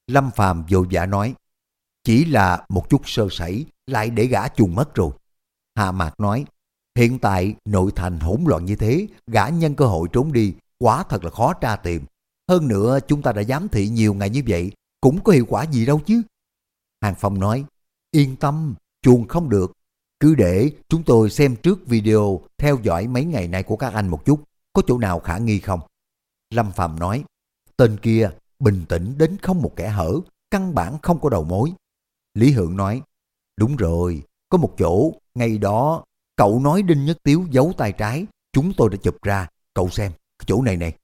[SPEAKER 1] Lâm Phàm vội vã nói, chỉ là một chút sơ sẩy lại để gã chuồn mất rồi. Hà Mạc nói, hiện tại nội thành hỗn loạn như thế, gã nhân cơ hội trốn đi, quá thật là khó tra tìm. Hơn nữa chúng ta đã giám thị nhiều ngày như vậy, cũng có hiệu quả gì đâu chứ. Hàng Phong nói, yên tâm, chuồng không được. Cứ để chúng tôi xem trước video theo dõi mấy ngày nay của các anh một chút, có chỗ nào khả nghi không? Lâm Phạm nói, tên kia bình tĩnh đến không một kẻ hở, căn bản không có đầu mối. Lý Hượng nói, đúng rồi, có một chỗ, ngày đó cậu nói Đinh Nhất Tiếu giấu tay trái, chúng tôi đã chụp ra, cậu xem, chỗ này này.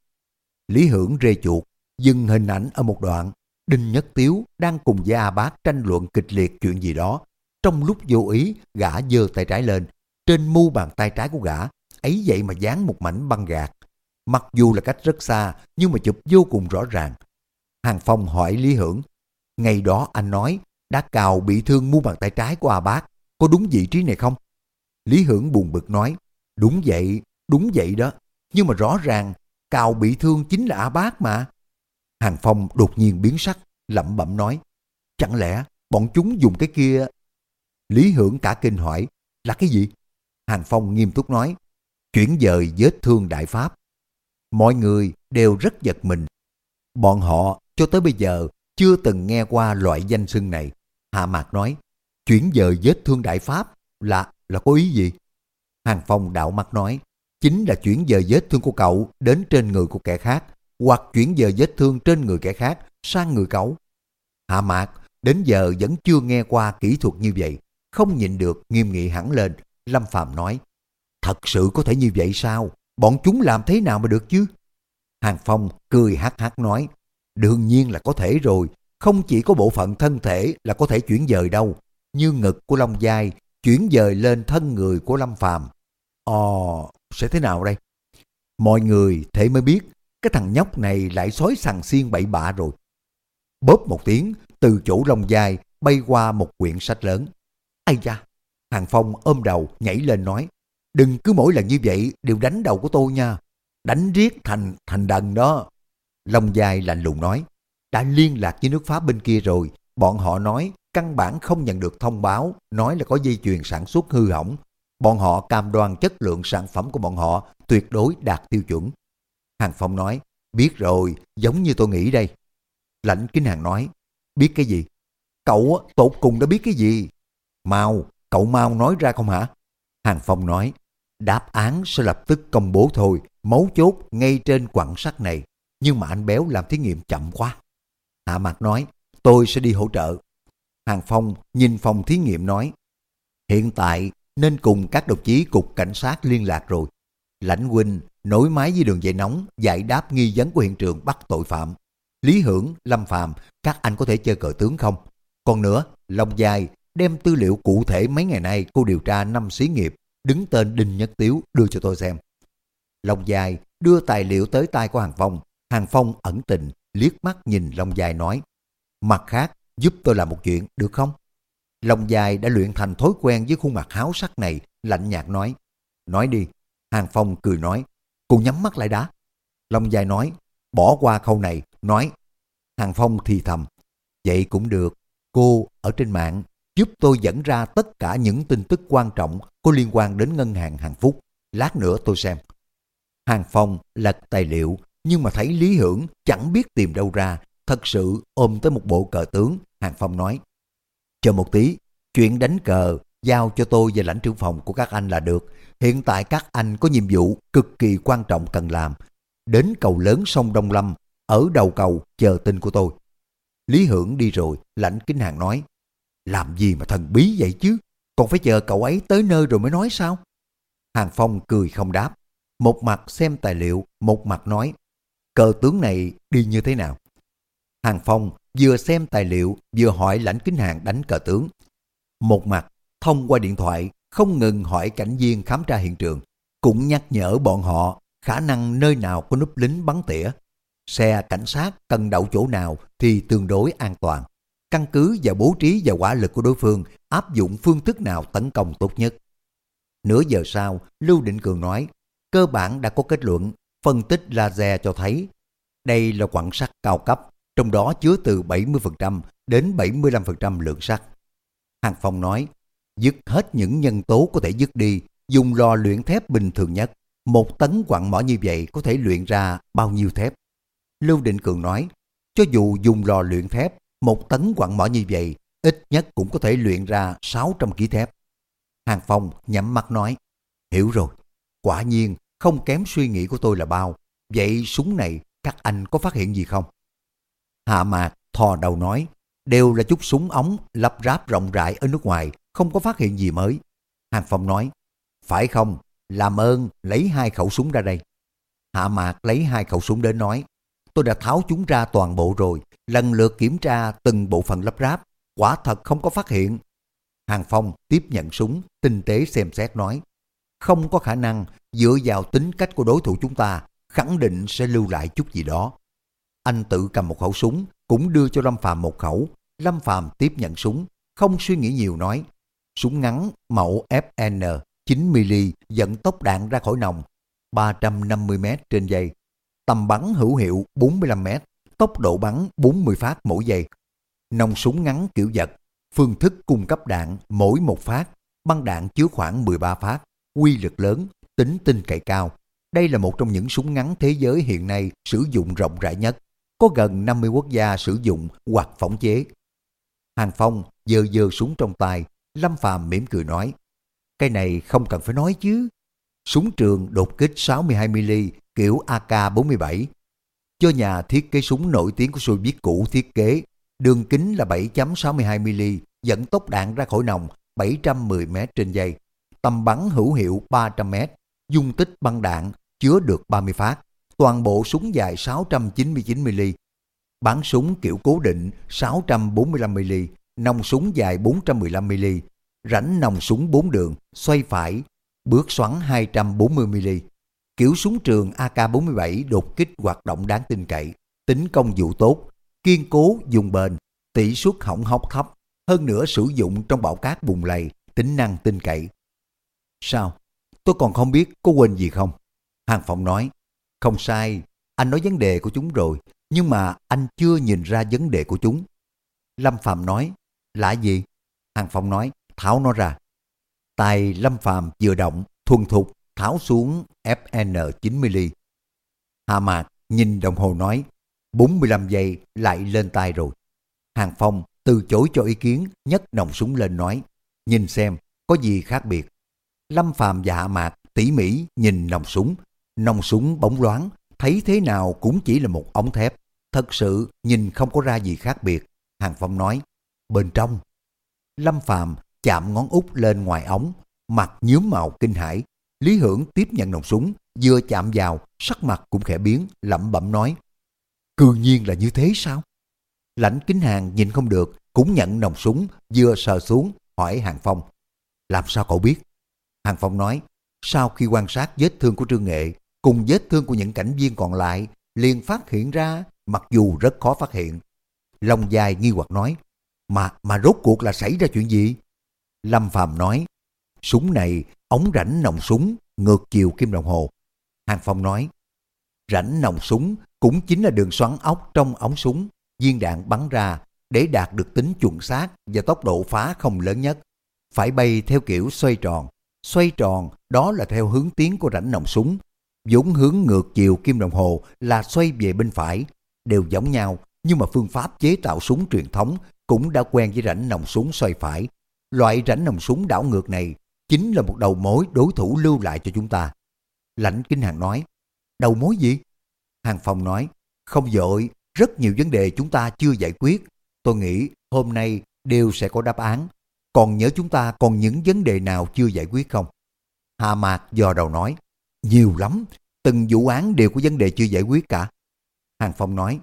[SPEAKER 1] Lý Hưởng rê chuột, dừng hình ảnh ở một đoạn, Đinh Nhất Tiếu đang cùng với A Bác tranh luận kịch liệt chuyện gì đó. Trong lúc vô ý, gã giơ tay trái lên, trên mu bàn tay trái của gã, ấy vậy mà dán một mảnh băng gạc. Mặc dù là cách rất xa, nhưng mà chụp vô cùng rõ ràng. Hàng Phong hỏi Lý Hưởng, ngày đó anh nói đã cào bị thương mu bàn tay trái của A Bác, có đúng vị trí này không? Lý Hưởng buồn bực nói, đúng vậy, đúng vậy đó, nhưng mà rõ ràng cào bị thương chính là A Bác mà. Hàng Phong đột nhiên biến sắc, lẩm bẩm nói, chẳng lẽ bọn chúng dùng cái kia... Lý Hưởng cả kinh hỏi, là cái gì? Hàng Phong nghiêm túc nói, chuyển dời vết thương đại pháp. Mọi người đều rất giật mình. Bọn họ cho tới bây giờ chưa từng nghe qua loại danh xưng này. Hạ Mạc nói, chuyển dời vết thương đại pháp là là có ý gì? Hàng Phong đạo mắt nói, chính là chuyển dời vết thương của cậu đến trên người của kẻ khác, hoặc chuyển dời vết thương trên người kẻ khác sang người cậu. Hạ Mạc đến giờ vẫn chưa nghe qua kỹ thuật như vậy, không nhịn được nghiêm nghị hẳn lên. Lâm Phạm nói, thật sự có thể như vậy sao? Bọn chúng làm thế nào mà được chứ? Hàng Phong cười hát hát nói, đương nhiên là có thể rồi, không chỉ có bộ phận thân thể là có thể chuyển dời đâu, như ngực của Long Giai chuyển dời lên thân người của Lâm Phàm. Ồ, sẽ thế nào đây? Mọi người thế mới biết cái thằng nhóc này lại sói sằng xiên bậy bạ rồi. Bóp một tiếng, từ chỗ lông dài bay qua một quyển sách lớn. Ây da! Hàng Phong ôm đầu nhảy lên nói, đừng cứ mỗi lần như vậy đều đánh đầu của tôi nha. Đánh riết thành thành đần đó. Long dài lạnh lùng nói, đã liên lạc với nước Pháp bên kia rồi, bọn họ nói căn bản không nhận được thông báo nói là có dây chuyền sản xuất hư hỏng. Bọn họ cam đoan chất lượng sản phẩm của bọn họ tuyệt đối đạt tiêu chuẩn. Hàng Phong nói, biết rồi, giống như tôi nghĩ đây. Lãnh Kính Hàng nói, biết cái gì? Cậu tột cùng đã biết cái gì? Mau, cậu mau nói ra không hả? Hàng Phong nói, đáp án sẽ lập tức công bố thôi, mấu chốt ngay trên quặng sắt này. Nhưng mà anh Béo làm thí nghiệm chậm quá. Hạ Mạc nói, tôi sẽ đi hỗ trợ. Hàng Phong nhìn phòng thí nghiệm nói, hiện tại nên cùng các đồng chí cục cảnh sát liên lạc rồi. Lãnh huynh nối máy với đường dây nóng giải đáp nghi vấn của hiện trường bắt tội phạm. Lý Hưởng, Lâm Phạm, các anh có thể chơi cờ tướng không? Còn nữa, Long Giai đem tư liệu cụ thể mấy ngày nay cô điều tra năm xí nghiệp đứng tên Đinh Nhất Tiếu đưa cho tôi xem. Long Giai đưa tài liệu tới tay của Hàng Phong. Hàng Phong ẩn tình, liếc mắt nhìn Long Giai nói. Mặt khác, giúp tôi làm một chuyện, được không? Long dài đã luyện thành thói quen với khuôn mặt háo sắc này, lạnh nhạt nói. Nói đi. Hàng Phong cười nói. Cô nhắm mắt lại đã. Long dài nói. Bỏ qua khâu này, nói. Hàng Phong thì thầm. Vậy cũng được. Cô ở trên mạng giúp tôi dẫn ra tất cả những tin tức quan trọng có liên quan đến ngân hàng Hàng Phúc. Lát nữa tôi xem. Hàng Phong lật tài liệu nhưng mà thấy Lý Hưởng chẳng biết tìm đâu ra thật sự ôm tới một bộ cờ tướng, Hàng Phong nói. Chờ một tí, chuyện đánh cờ giao cho tôi và lãnh trưởng phòng của các anh là được. Hiện tại các anh có nhiệm vụ cực kỳ quan trọng cần làm. Đến cầu lớn sông Đông Lâm, ở đầu cầu chờ tin của tôi. Lý Hưởng đi rồi, lãnh kính hàng nói. Làm gì mà thần bí vậy chứ? Còn phải chờ cậu ấy tới nơi rồi mới nói sao? Hàng Phong cười không đáp. Một mặt xem tài liệu, một mặt nói. Cờ tướng này đi như thế nào? Hàng Phong vừa xem tài liệu vừa hỏi lãnh kính hàng đánh cờ tướng. Một mặt, thông qua điện thoại, không ngừng hỏi cảnh viên khám tra hiện trường, cũng nhắc nhở bọn họ khả năng nơi nào có núp lính bắn tỉa. Xe cảnh sát cần đậu chỗ nào thì tương đối an toàn. Căn cứ vào bố trí và quả lực của đối phương, áp dụng phương thức nào tấn công tốt nhất. Nửa giờ sau, Lưu Định Cường nói, cơ bản đã có kết luận, phân tích laser cho thấy đây là quặng sắt cao cấp, trong đó chứa từ 70% đến 75% lượng sắt. Hàng Phong nói, dứt hết những nhân tố có thể dứt đi, dùng lò luyện thép bình thường nhất. Một tấn quặng mỏ như vậy có thể luyện ra bao nhiêu thép? Lưu Định Cường nói, cho dù dùng lò luyện thép, một tấn quặng mỏ như vậy ít nhất cũng có thể luyện ra 600 kg thép. Hàng Phong nhắm mắt nói, hiểu rồi, quả nhiên không kém suy nghĩ của tôi là bao. Vậy súng này các anh có phát hiện gì không? Hạ Mạc thò đầu nói, đều là chút súng ống lắp ráp rộng rãi ở nước ngoài, không có phát hiện gì mới. Hàng Phong nói, phải không, làm ơn lấy hai khẩu súng ra đây. Hạ Mạc lấy hai khẩu súng đến nói, tôi đã tháo chúng ra toàn bộ rồi, lần lượt kiểm tra từng bộ phận lắp ráp, quả thật không có phát hiện. Hàng Phong tiếp nhận súng, tinh tế xem xét nói, không có khả năng dựa vào tính cách của đối thủ chúng ta, khẳng định sẽ lưu lại chút gì đó. Anh tự cầm một khẩu súng, cũng đưa cho Lâm Phàm một khẩu. Lâm Phàm tiếp nhận súng, không suy nghĩ nhiều nói, súng ngắn mẫu FN 9mm dẫn tốc đạn ra khỏi nòng 350m trên giây, tầm bắn hữu hiệu 45m, tốc độ bắn 40 phát mỗi giây. Nòng súng ngắn kiểu giật, phương thức cung cấp đạn mỗi một phát, băng đạn chứa khoảng 13 phát, quy lực lớn, tính tinh cậy cao. Đây là một trong những súng ngắn thế giới hiện nay sử dụng rộng rãi nhất. Có gần 50 quốc gia sử dụng hoặc phỏng chế. Hàng Phong dơ dơ súng trong tay, Lâm Phàm mỉm cười nói. Cái này không cần phải nói chứ. Súng trường đột kích 62mm kiểu AK-47. Cho nhà thiết kế súng nổi tiếng của Xô Viết cũ thiết kế, đường kính là 7.62mm, dẫn tốc đạn ra khỏi nòng 710m trên giây, tầm bắn hữu hiệu 300m, dung tích băng đạn chứa được 30 phát, toàn bộ súng dài 699mm, bắn súng kiểu cố định 645mm, nòng súng dài 415mm, rãnh nòng súng 4 đường, xoay phải, bước xoắn 240mm. Kiểu súng trường AK-47 đột kích hoạt động đáng tin cậy, tính công vụ tốt, kiên cố dùng bền, tỷ suất hỏng hóc thấp, hơn nữa sử dụng trong bão cát bùng lầy, tính năng tin cậy. Sao? Tôi còn không biết có quên gì không? Hàng Phong nói, không sai, anh nói vấn đề của chúng rồi, nhưng mà anh chưa nhìn ra vấn đề của chúng. Lâm Phạm nói, là gì? Hàng Phong nói, tháo nó ra. Tài Lâm phạm vừa động, thuần thục tháo xuống FN 90 Hà Mạc nhìn đồng hồ nói, 45 giây lại lên tay rồi. Hàng Phong từ chối cho ý kiến, nhấc nòng súng lên nói, nhìn xem có gì khác biệt. Lâm Phàm và Hạ Mạc tỉ mỉ nhìn nòng súng, nòng súng bóng loáng, thấy thế nào cũng chỉ là một ống thép. Thật sự nhìn không có ra gì khác biệt. Hàng Phong nói, bên trong. Lâm Phàm chạm ngón út lên ngoài ống, mặt nhướng màu kinh hãi. Lý Hưởng tiếp nhận nòng súng, vừa chạm vào, sắc mặt cũng khẽ biến, lẩm bẩm nói. Cư nhiên là như thế sao? Lãnh kính hàng nhìn không được, cũng nhận nòng súng, vừa sờ xuống, hỏi Hàng Phong. Làm sao cậu biết? Hàng Phong nói, sau khi quan sát vết thương của Trương Nghệ, cùng vết thương của những cảnh viên còn lại, liền phát hiện ra, mặc dù rất khó phát hiện. Long dài nghi hoặc nói, mà mà rốt cuộc là xảy ra chuyện gì? Lâm Phàm nói, súng này ống rãnh nòng súng ngược chiều kim đồng hồ. Hàng Phong nói, rãnh nòng súng cũng chính là đường xoắn ốc trong ống súng, viên đạn bắn ra để đạt được tính chuẩn xác và tốc độ phá không lớn nhất. Phải bay theo kiểu xoay tròn. Xoay tròn đó là theo hướng tiến của rãnh nòng súng vốn hướng ngược chiều kim đồng hồ là xoay về bên phải, đều giống nhau, nhưng mà phương pháp chế tạo súng truyền thống cũng đã quen với rãnh nòng súng xoay phải Loại rãnh nòng súng đảo ngược này chính là một đầu mối đối thủ lưu lại cho chúng ta. Lãnh Kinh Hàng nói, đầu mối gì? Hàng Phong nói, không dội, rất nhiều vấn đề chúng ta chưa giải quyết. Tôi nghĩ hôm nay đều sẽ có đáp án. Còn nhớ chúng ta còn những vấn đề nào chưa giải quyết không? Hà Mạc dò đầu nói, nhiều lắm, từng vụ án đều có vấn đề chưa giải quyết cả. Hàng Phong nói,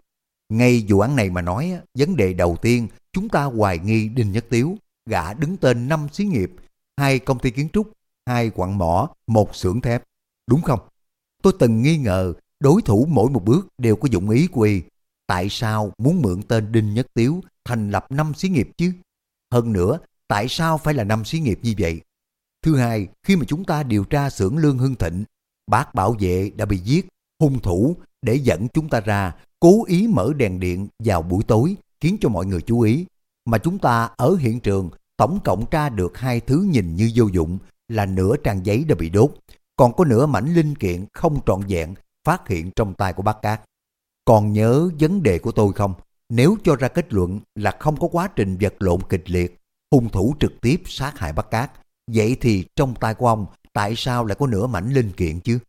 [SPEAKER 1] ngay vụ án này mà nói, vấn đề đầu tiên chúng ta hoài nghi Đinh Nhất Tiếu gã đứng tên năm xí nghiệp, hai công ty kiến trúc, hai quặng mỏ, một xưởng thép. Đúng không? Tôi từng nghi ngờ đối thủ mỗi một bước đều có dụng ý của y. Tại sao muốn mượn tên Đinh Nhất Tiếu thành lập năm xí nghiệp chứ? Hơn nữa, tại sao phải là năm xí nghiệp như vậy? Thứ hai, khi mà chúng ta điều tra xưởng Lương Hưng Thịnh, bác bảo vệ đã bị giết, hung thủ để dẫn chúng ta ra, cố ý mở đèn điện vào buổi tối khiến cho mọi người chú ý mà chúng ta ở hiện trường tổng cộng tra được hai thứ nhìn như vô dụng là nửa trang giấy đã bị đốt, còn có nửa mảnh linh kiện không trọn vẹn phát hiện trong tay của bác Cát. Còn nhớ vấn đề của tôi không? nếu cho ra kết luận là không có quá trình vật lộn kịch liệt, hung thủ trực tiếp sát hại bác Cát, vậy thì trong tay của ông tại sao lại có nửa mảnh linh kiện chứ?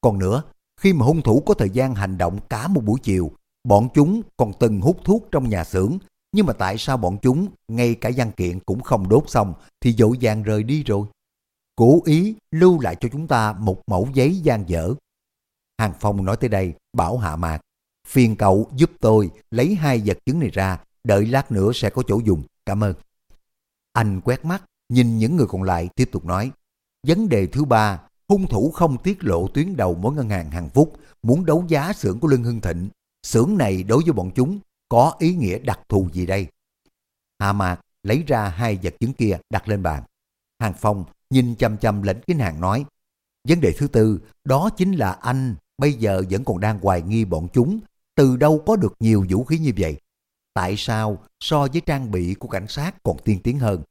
[SPEAKER 1] Còn nữa, khi mà hung thủ có thời gian hành động cả một buổi chiều, bọn chúng còn từng hút thuốc trong nhà xưởng, nhưng mà tại sao bọn chúng ngay cả văn kiện cũng không đốt xong thì dội vàng rời đi rồi? Cố ý lưu lại cho chúng ta một mẫu giấy gian dở. Hàng Phong nói tới đây, bảo hạ mạc. Phiền cậu giúp tôi lấy hai vật chứng này ra, đợi lát nữa sẽ có chỗ dùng. Cảm ơn. Anh quét mắt, nhìn những người còn lại tiếp tục nói. Vấn đề thứ ba, hung thủ không tiết lộ tuyến đầu mỗi ngân hàng hàng phút, muốn đấu giá xưởng của Lương Hưng Thịnh. Xưởng này đối với bọn chúng có ý nghĩa đặc thù gì đây? Hà Mạc lấy ra hai vật chứng kia đặt lên bàn. Hàng Phong nhìn chăm chăm lệnh kính hàng nói, vấn đề thứ tư, đó chính là anh bây giờ vẫn còn đang hoài nghi bọn chúng, từ đâu có được nhiều vũ khí như vậy. Tại sao so với trang bị của cảnh sát còn tiên tiến hơn?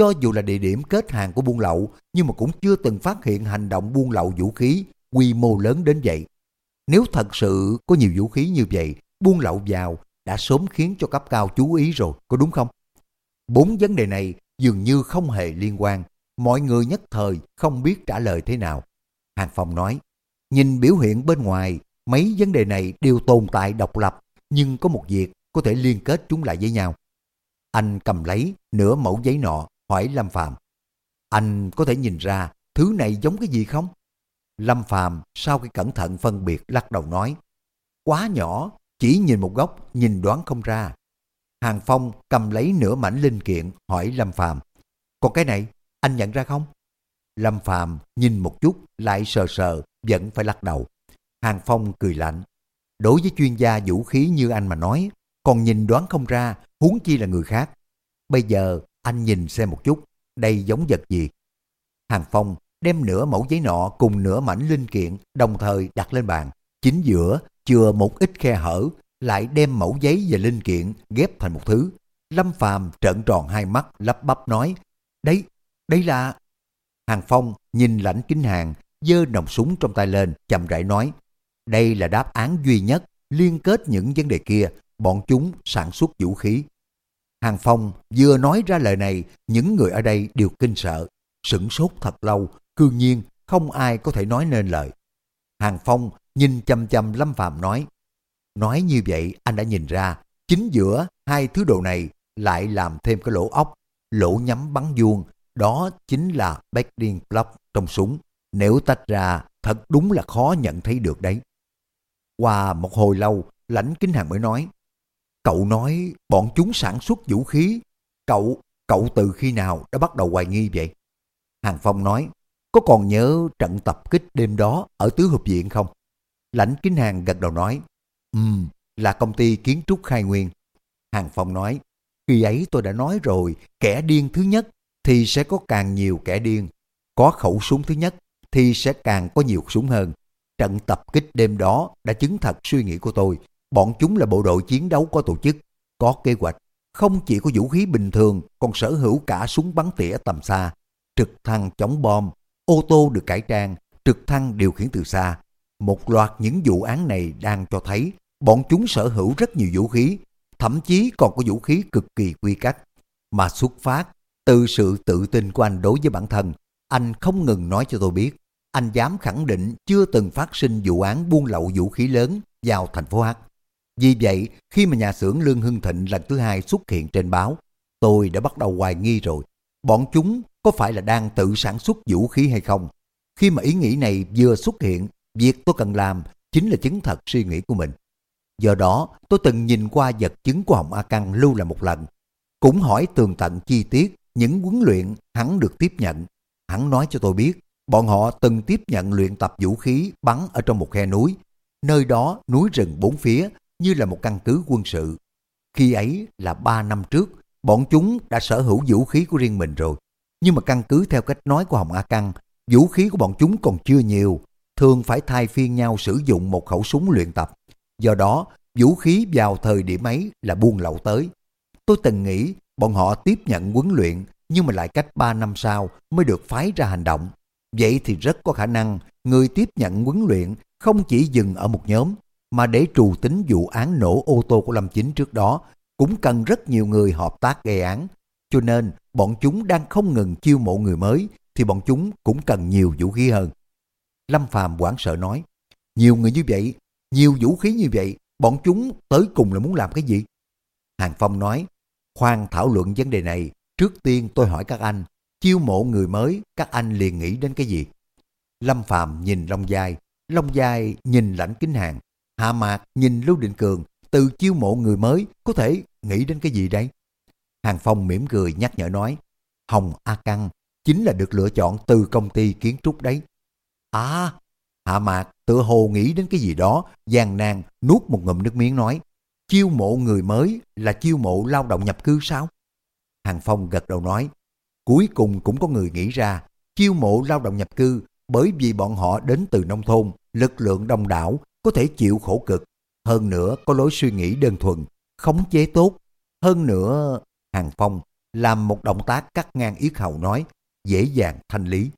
[SPEAKER 1] Cho dù là địa điểm kết hàng của buôn lậu, nhưng mà cũng chưa từng phát hiện hành động buôn lậu vũ khí quy mô lớn đến vậy. Nếu thật sự có nhiều vũ khí như vậy, buôn lậu vào đã sớm khiến cho cấp cao chú ý rồi, có đúng không? Bốn vấn đề này dường như không hề liên quan, mọi người nhất thời không biết trả lời thế nào. Hàng Phong nói, nhìn biểu hiện bên ngoài, mấy vấn đề này đều tồn tại độc lập, nhưng có một việc có thể liên kết chúng lại với nhau. Anh cầm lấy nửa mẫu giấy nọ, hỏi Lâm Phạm. Anh có thể nhìn ra thứ này giống cái gì không? Lâm Phạm sau khi cẩn thận phân biệt lắc đầu nói. Quá nhỏ, chỉ nhìn một góc, nhìn đoán không ra. Hàng Phong cầm lấy nửa mảnh linh kiện hỏi Lâm Phạm. Còn cái này, anh nhận ra không? Lâm Phạm nhìn một chút lại sờ sờ vẫn phải lắc đầu. Hàng Phong cười lạnh. Đối với chuyên gia vũ khí như anh mà nói, còn nhìn đoán không ra, huống chi là người khác. Bây giờ anh nhìn xem một chút, đây giống vật gì? Hàng Phong đem nửa mẫu giấy nọ cùng nửa mảnh linh kiện đồng thời đặt lên bàn. Chính giữa chừa một ít khe hở, lại đem mẫu giấy và linh kiện ghép thành một thứ. Lâm Phàm trợn tròn hai mắt lắp bắp nói, đấy, đây là... Hàng Phong nhìn lãnh kính hàng, dơ nòng súng trong tay lên, chậm rãi nói, đây là đáp án duy nhất liên kết những vấn đề kia, bọn chúng sản xuất vũ khí. Hàng Phong vừa nói ra lời này, những người ở đây đều kinh sợ, sửng sốt thật lâu, cương nhiên không ai có thể nói nên lời. Hàng Phong nhìn chăm chăm Lâm Phạm nói, nói như vậy anh đã nhìn ra, chính giữa hai thứ đồ này lại làm thêm cái lỗ ốc, lỗ nhắm bắn vuông, đó chính là Becklin Block trong súng. Nếu tách ra, thật đúng là khó nhận thấy được đấy. Qua một hồi lâu, lãnh kính hàng mới nói, Cậu nói bọn chúng sản xuất vũ khí. Cậu, cậu từ khi nào đã bắt đầu hoài nghi vậy? Hàng Phong nói, có còn nhớ trận tập kích đêm đó ở tứ hợp viện không? Lãnh Kính Hàng gật đầu nói, Ừm, là công ty kiến trúc khai nguyên. Hàng Phong nói, khi ấy tôi đã nói rồi, kẻ điên thứ nhất thì sẽ có càng nhiều kẻ điên. Có khẩu súng thứ nhất thì sẽ càng có nhiều súng hơn. Trận tập kích đêm đó đã chứng thật suy nghĩ của tôi. Bọn chúng là bộ đội chiến đấu có tổ chức, có kế hoạch. Không chỉ có vũ khí bình thường, còn sở hữu cả súng bắn tỉa tầm xa, trực thăng chống bom, ô tô được cải trang, trực thăng điều khiển từ xa. Một loạt những vụ án này đang cho thấy bọn chúng sở hữu rất nhiều vũ khí, thậm chí còn có vũ khí cực kỳ quy cách. Mà xuất phát từ sự tự tin của anh đối với bản thân, anh không ngừng nói cho tôi biết, anh dám khẳng định chưa từng phát sinh vụ án buôn lậu vũ khí lớn vào thành phố H. Vì vậy, khi mà nhà xưởng Lương Hưng Thịnh lần thứ hai xuất hiện trên báo, tôi đã bắt đầu hoài nghi rồi. Bọn chúng có phải là đang tự sản xuất vũ khí hay không? Khi mà ý nghĩ này vừa xuất hiện, việc tôi cần làm chính là chứng thật suy nghĩ của mình. Do đó, tôi từng nhìn qua vật chứng của Hồng A Căng lưu lại một lần. Cũng hỏi tường tận chi tiết những huấn luyện hắn được tiếp nhận. Hắn nói cho tôi biết, bọn họ từng tiếp nhận luyện tập vũ khí bắn ở trong một khe núi. Nơi đó núi rừng bốn phía như là một căn cứ quân sự. Khi ấy là ba năm trước, bọn chúng đã sở hữu vũ khí của riêng mình rồi. Nhưng mà căn cứ theo cách nói của Hồng A Căng, vũ khí của bọn chúng còn chưa nhiều, thường phải thay phiên nhau sử dụng một khẩu súng luyện tập. Do đó, vũ khí vào thời điểm ấy là buôn lậu tới. Tôi từng nghĩ bọn họ tiếp nhận huấn luyện nhưng mà lại cách 3 năm sau mới được phái ra hành động. Vậy thì rất có khả năng người tiếp nhận huấn luyện không chỉ dừng ở một nhóm mà để trù tính vụ án nổ ô tô của Lâm Chính trước đó, cũng cần rất nhiều người hợp tác gây án. Cho nên, bọn chúng đang không ngừng chiêu mộ người mới, thì bọn chúng cũng cần nhiều vũ khí hơn. Lâm Phàm hoảng sợ nói, nhiều người như vậy, nhiều vũ khí như vậy, bọn chúng tới cùng là muốn làm cái gì? Hàng Phong nói, khoan thảo luận vấn đề này, trước tiên tôi hỏi các anh, chiêu mộ người mới, các anh liền nghĩ đến cái gì? Lâm Phàm nhìn Long Giai, Long Giai nhìn lãnh kính hàng, Hạ Mạc nhìn Lưu Định Cường, từ chiêu mộ người mới có thể nghĩ đến cái gì đây? Hàng Phong mỉm cười nhắc nhở nói, Hồng A Căng chính là được lựa chọn từ công ty kiến trúc đấy. À, Hạ Mạc tự hồ nghĩ đến cái gì đó, gian nan nuốt một ngụm nước miếng nói, chiêu mộ người mới là chiêu mộ lao động nhập cư sao? Hàng Phong gật đầu nói, cuối cùng cũng có người nghĩ ra, chiêu mộ lao động nhập cư bởi vì bọn họ đến từ nông thôn, lực lượng đông đảo, có thể chịu khổ cực, hơn nữa có lối suy nghĩ đơn thuần, khống chế tốt. Hơn nữa, Hàng Phong làm một động tác cắt ngang yết hầu nói, dễ dàng thanh lý.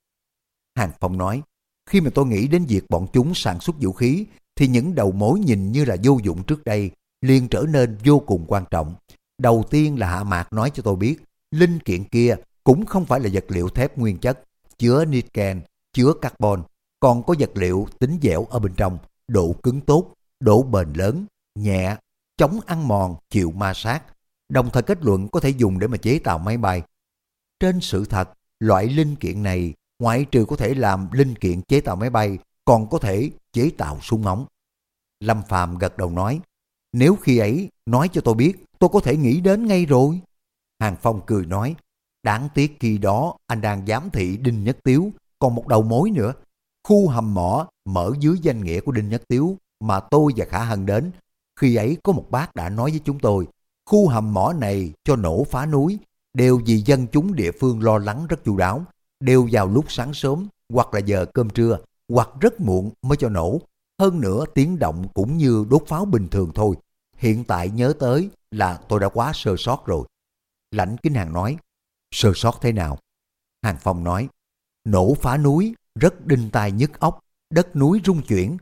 [SPEAKER 1] Hàng Phong nói, khi mà tôi nghĩ đến việc bọn chúng sản xuất vũ khí, thì những đầu mối nhìn như là vô dụng trước đây liền trở nên vô cùng quan trọng. Đầu tiên là Hạ Mạc nói cho tôi biết, linh kiện kia cũng không phải là vật liệu thép nguyên chất, chứa niken, chứa carbon, còn có vật liệu tính dẻo ở bên trong, độ cứng tốt, độ bền lớn, nhẹ, chống ăn mòn, chịu ma sát, đồng thời kết luận có thể dùng để mà chế tạo máy bay. Trên sự thật, loại linh kiện này ngoại trừ có thể làm linh kiện chế tạo máy bay, còn có thể chế tạo súng ống. Lâm Phàm gật đầu nói, nếu khi ấy nói cho tôi biết, tôi có thể nghĩ đến ngay rồi. Hàng Phong cười nói, đáng tiếc khi đó anh đang giám thị Đinh Nhất Tiếu, còn một đầu mối nữa. Khu hầm mỏ mở dưới danh nghĩa của Đinh Nhất Tiếu mà tôi và Khả Hân đến. Khi ấy có một bác đã nói với chúng tôi, khu hầm mỏ này cho nổ phá núi, đều vì dân chúng địa phương lo lắng rất chu đáo, đều vào lúc sáng sớm hoặc là giờ cơm trưa hoặc rất muộn mới cho nổ. Hơn nữa tiếng động cũng như đốt pháo bình thường thôi. Hiện tại nhớ tới là tôi đã quá sơ sót rồi. Lãnh Kính Hàng nói, sơ sót thế nào? Hàng Phong nói, nổ phá núi, rất đinh tai nhức óc, đất núi rung chuyển.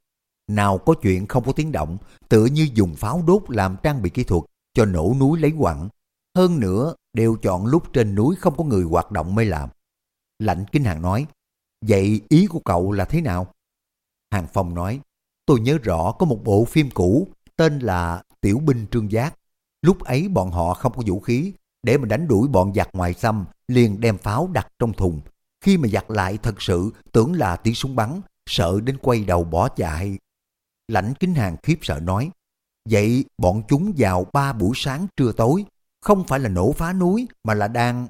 [SPEAKER 1] Nào có chuyện không có tiếng động, tựa như dùng pháo đốt làm trang bị kỹ thuật cho nổ núi lấy quặng. Hơn nữa, đều chọn lúc trên núi không có người hoạt động mới làm. Lạnh Kinh Hàng nói, vậy ý của cậu là thế nào? Hàng Phong nói, tôi nhớ rõ có một bộ phim cũ tên là Tiểu binh Trương Giác. Lúc ấy bọn họ không có vũ khí, để mà đánh đuổi bọn giặc ngoài xâm, liền đem pháo đặt trong thùng. Khi mà giặt lại thật sự tưởng là tiếng súng bắn, sợ đến quay đầu bỏ chạy. Lãnh Kính Hàng khiếp sợ nói, vậy bọn chúng vào ba buổi sáng trưa tối, không phải là nổ phá núi mà là đang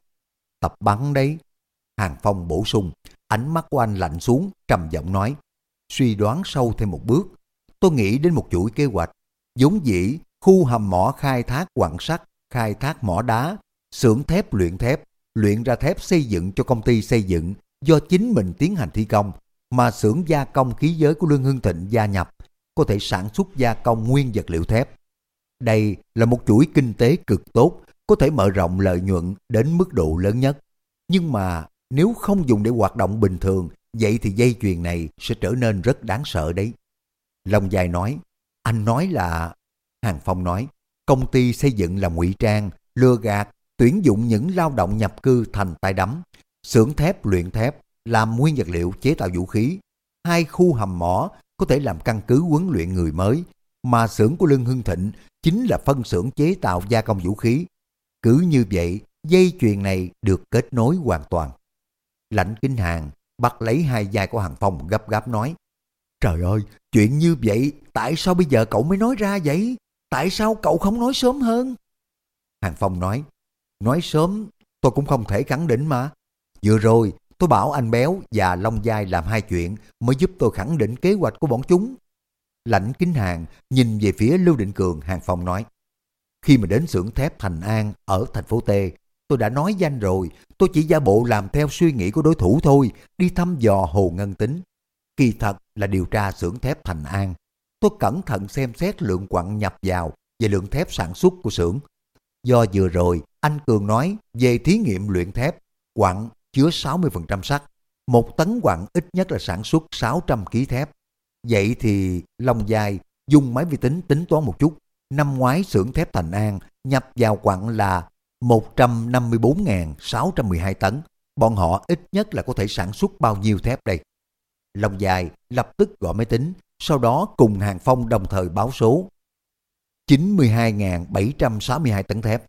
[SPEAKER 1] tập bắn đấy. Hàng Phong bổ sung, ánh mắt của anh lạnh xuống, trầm giọng nói, suy đoán sâu thêm một bước. Tôi nghĩ đến một chuỗi kế hoạch, giống dĩ khu hầm mỏ khai thác quặng sắt, khai thác mỏ đá, xưởng thép luyện thép, luyện ra thép xây dựng cho công ty xây dựng do chính mình tiến hành thi công, mà xưởng gia công khí giới của Lương Hưng Thịnh gia nhập, có thể sản xuất gia công nguyên vật liệu thép. Đây là một chuỗi kinh tế cực tốt, có thể mở rộng lợi nhuận đến mức độ lớn nhất. Nhưng mà nếu không dùng để hoạt động bình thường, vậy thì dây chuyền này sẽ trở nên rất đáng sợ đấy. Long dài nói, anh nói là... Hàng Phong nói, công ty xây dựng là ngụy trang, lừa gạt, tuyển dụng những lao động nhập cư thành tay đấm, xưởng thép luyện thép, làm nguyên vật liệu chế tạo vũ khí. Hai khu hầm mỏ có thể làm căn cứ huấn luyện người mới, mà xưởng của Lương Hưng Thịnh chính là phân xưởng chế tạo gia công vũ khí. Cứ như vậy, dây chuyền này được kết nối hoàn toàn. Lãnh kinh hàng bắt lấy hai vai của Hàng Phong gấp gáp nói Trời ơi, chuyện như vậy tại sao bây giờ cậu mới nói ra vậy? Tại sao cậu không nói sớm hơn? Hàng Phong nói Nói sớm tôi cũng không thể khẳng định mà. Vừa rồi tôi bảo anh Béo và Long Giai làm hai chuyện mới giúp tôi khẳng định kế hoạch của bọn chúng. Lãnh kính hàng nhìn về phía Lưu Định Cường Hàng phòng nói Khi mà đến xưởng thép Thành An ở thành phố T Tôi đã nói danh rồi, tôi chỉ giả bộ làm theo suy nghĩ của đối thủ thôi, đi thăm dò Hồ Ngân Tính. Kỳ thật là điều tra xưởng thép Thành An. Tôi cẩn thận xem xét lượng quặng nhập vào và lượng thép sản xuất của xưởng. Do vừa rồi, anh Cường nói về thí nghiệm luyện thép, quặng chứa 60% sắt. Một tấn quặng ít nhất là sản xuất 600 kg thép. Vậy thì Long dài dùng máy vi tính tính toán một chút. Năm ngoái xưởng thép Thành An nhập vào quặng là 154.612 tấn. Bọn họ ít nhất là có thể sản xuất bao nhiêu thép đây? Long dài lập tức gọi máy tính, sau đó cùng Hàng Phong đồng thời báo số 92.762 tấn thép.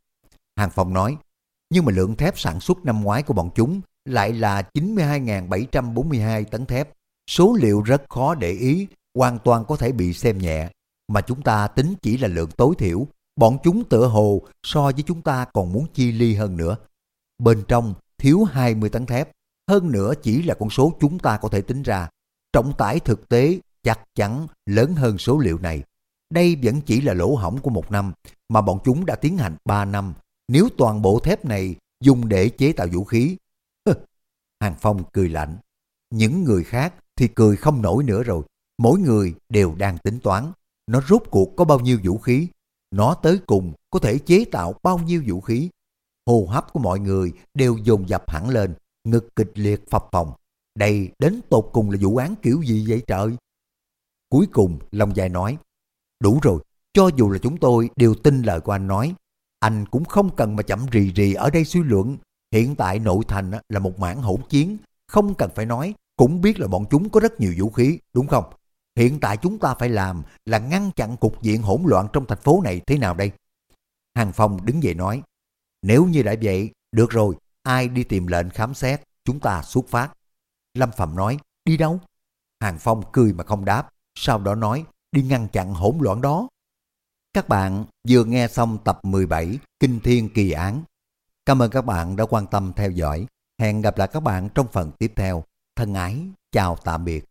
[SPEAKER 1] Hàng Phong nói, nhưng mà lượng thép sản xuất năm ngoái của bọn chúng lại là 92.742 tấn thép. Số liệu rất khó để ý, hoàn toàn có thể bị xem nhẹ, mà chúng ta tính chỉ là lượng tối thiểu. Bọn chúng tựa hồ so với chúng ta còn muốn chi ly hơn nữa. Bên trong thiếu 20 tấn thép, hơn nữa chỉ là con số chúng ta có thể tính ra. Trọng tải thực tế chắc chắn lớn hơn số liệu này. Đây vẫn chỉ là lỗ hỏng của một năm, mà bọn chúng đã tiến hành 3 năm. Nếu toàn bộ thép này dùng để chế tạo vũ khí, Hàng Phong cười lạnh. Những người khác thì cười không nổi nữa rồi. Mỗi người đều đang tính toán. Nó rốt cuộc có bao nhiêu vũ khí. Nó tới cùng có thể chế tạo bao nhiêu vũ khí. Hô hấp của mọi người đều dồn dập hẳn lên. Ngực kịch liệt phập phòng. Đây đến tột cùng là vụ án kiểu gì vậy trời? Cuối cùng Long Dài nói. Đủ rồi, cho dù là chúng tôi đều tin lời của anh nói. Anh cũng không cần mà chậm rì rì ở đây suy luận. Hiện tại nội thành là một mảng hỗn chiến, không cần phải nói, cũng biết là bọn chúng có rất nhiều vũ khí, đúng không? Hiện tại chúng ta phải làm là ngăn chặn cục diện hỗn loạn trong thành phố này thế nào đây? Hàng Phong đứng dậy nói, nếu như đã vậy, được rồi, ai đi tìm lệnh khám xét, chúng ta xuất phát. Lâm Phạm nói, đi đâu? Hàng Phong cười mà không đáp, sau đó nói, đi ngăn chặn hỗn loạn đó. Các bạn vừa nghe xong tập 17 Kinh Thiên Kỳ Án Cảm ơn các bạn đã quan tâm theo dõi. Hẹn gặp lại các bạn trong phần tiếp theo. Thân ái, chào tạm biệt.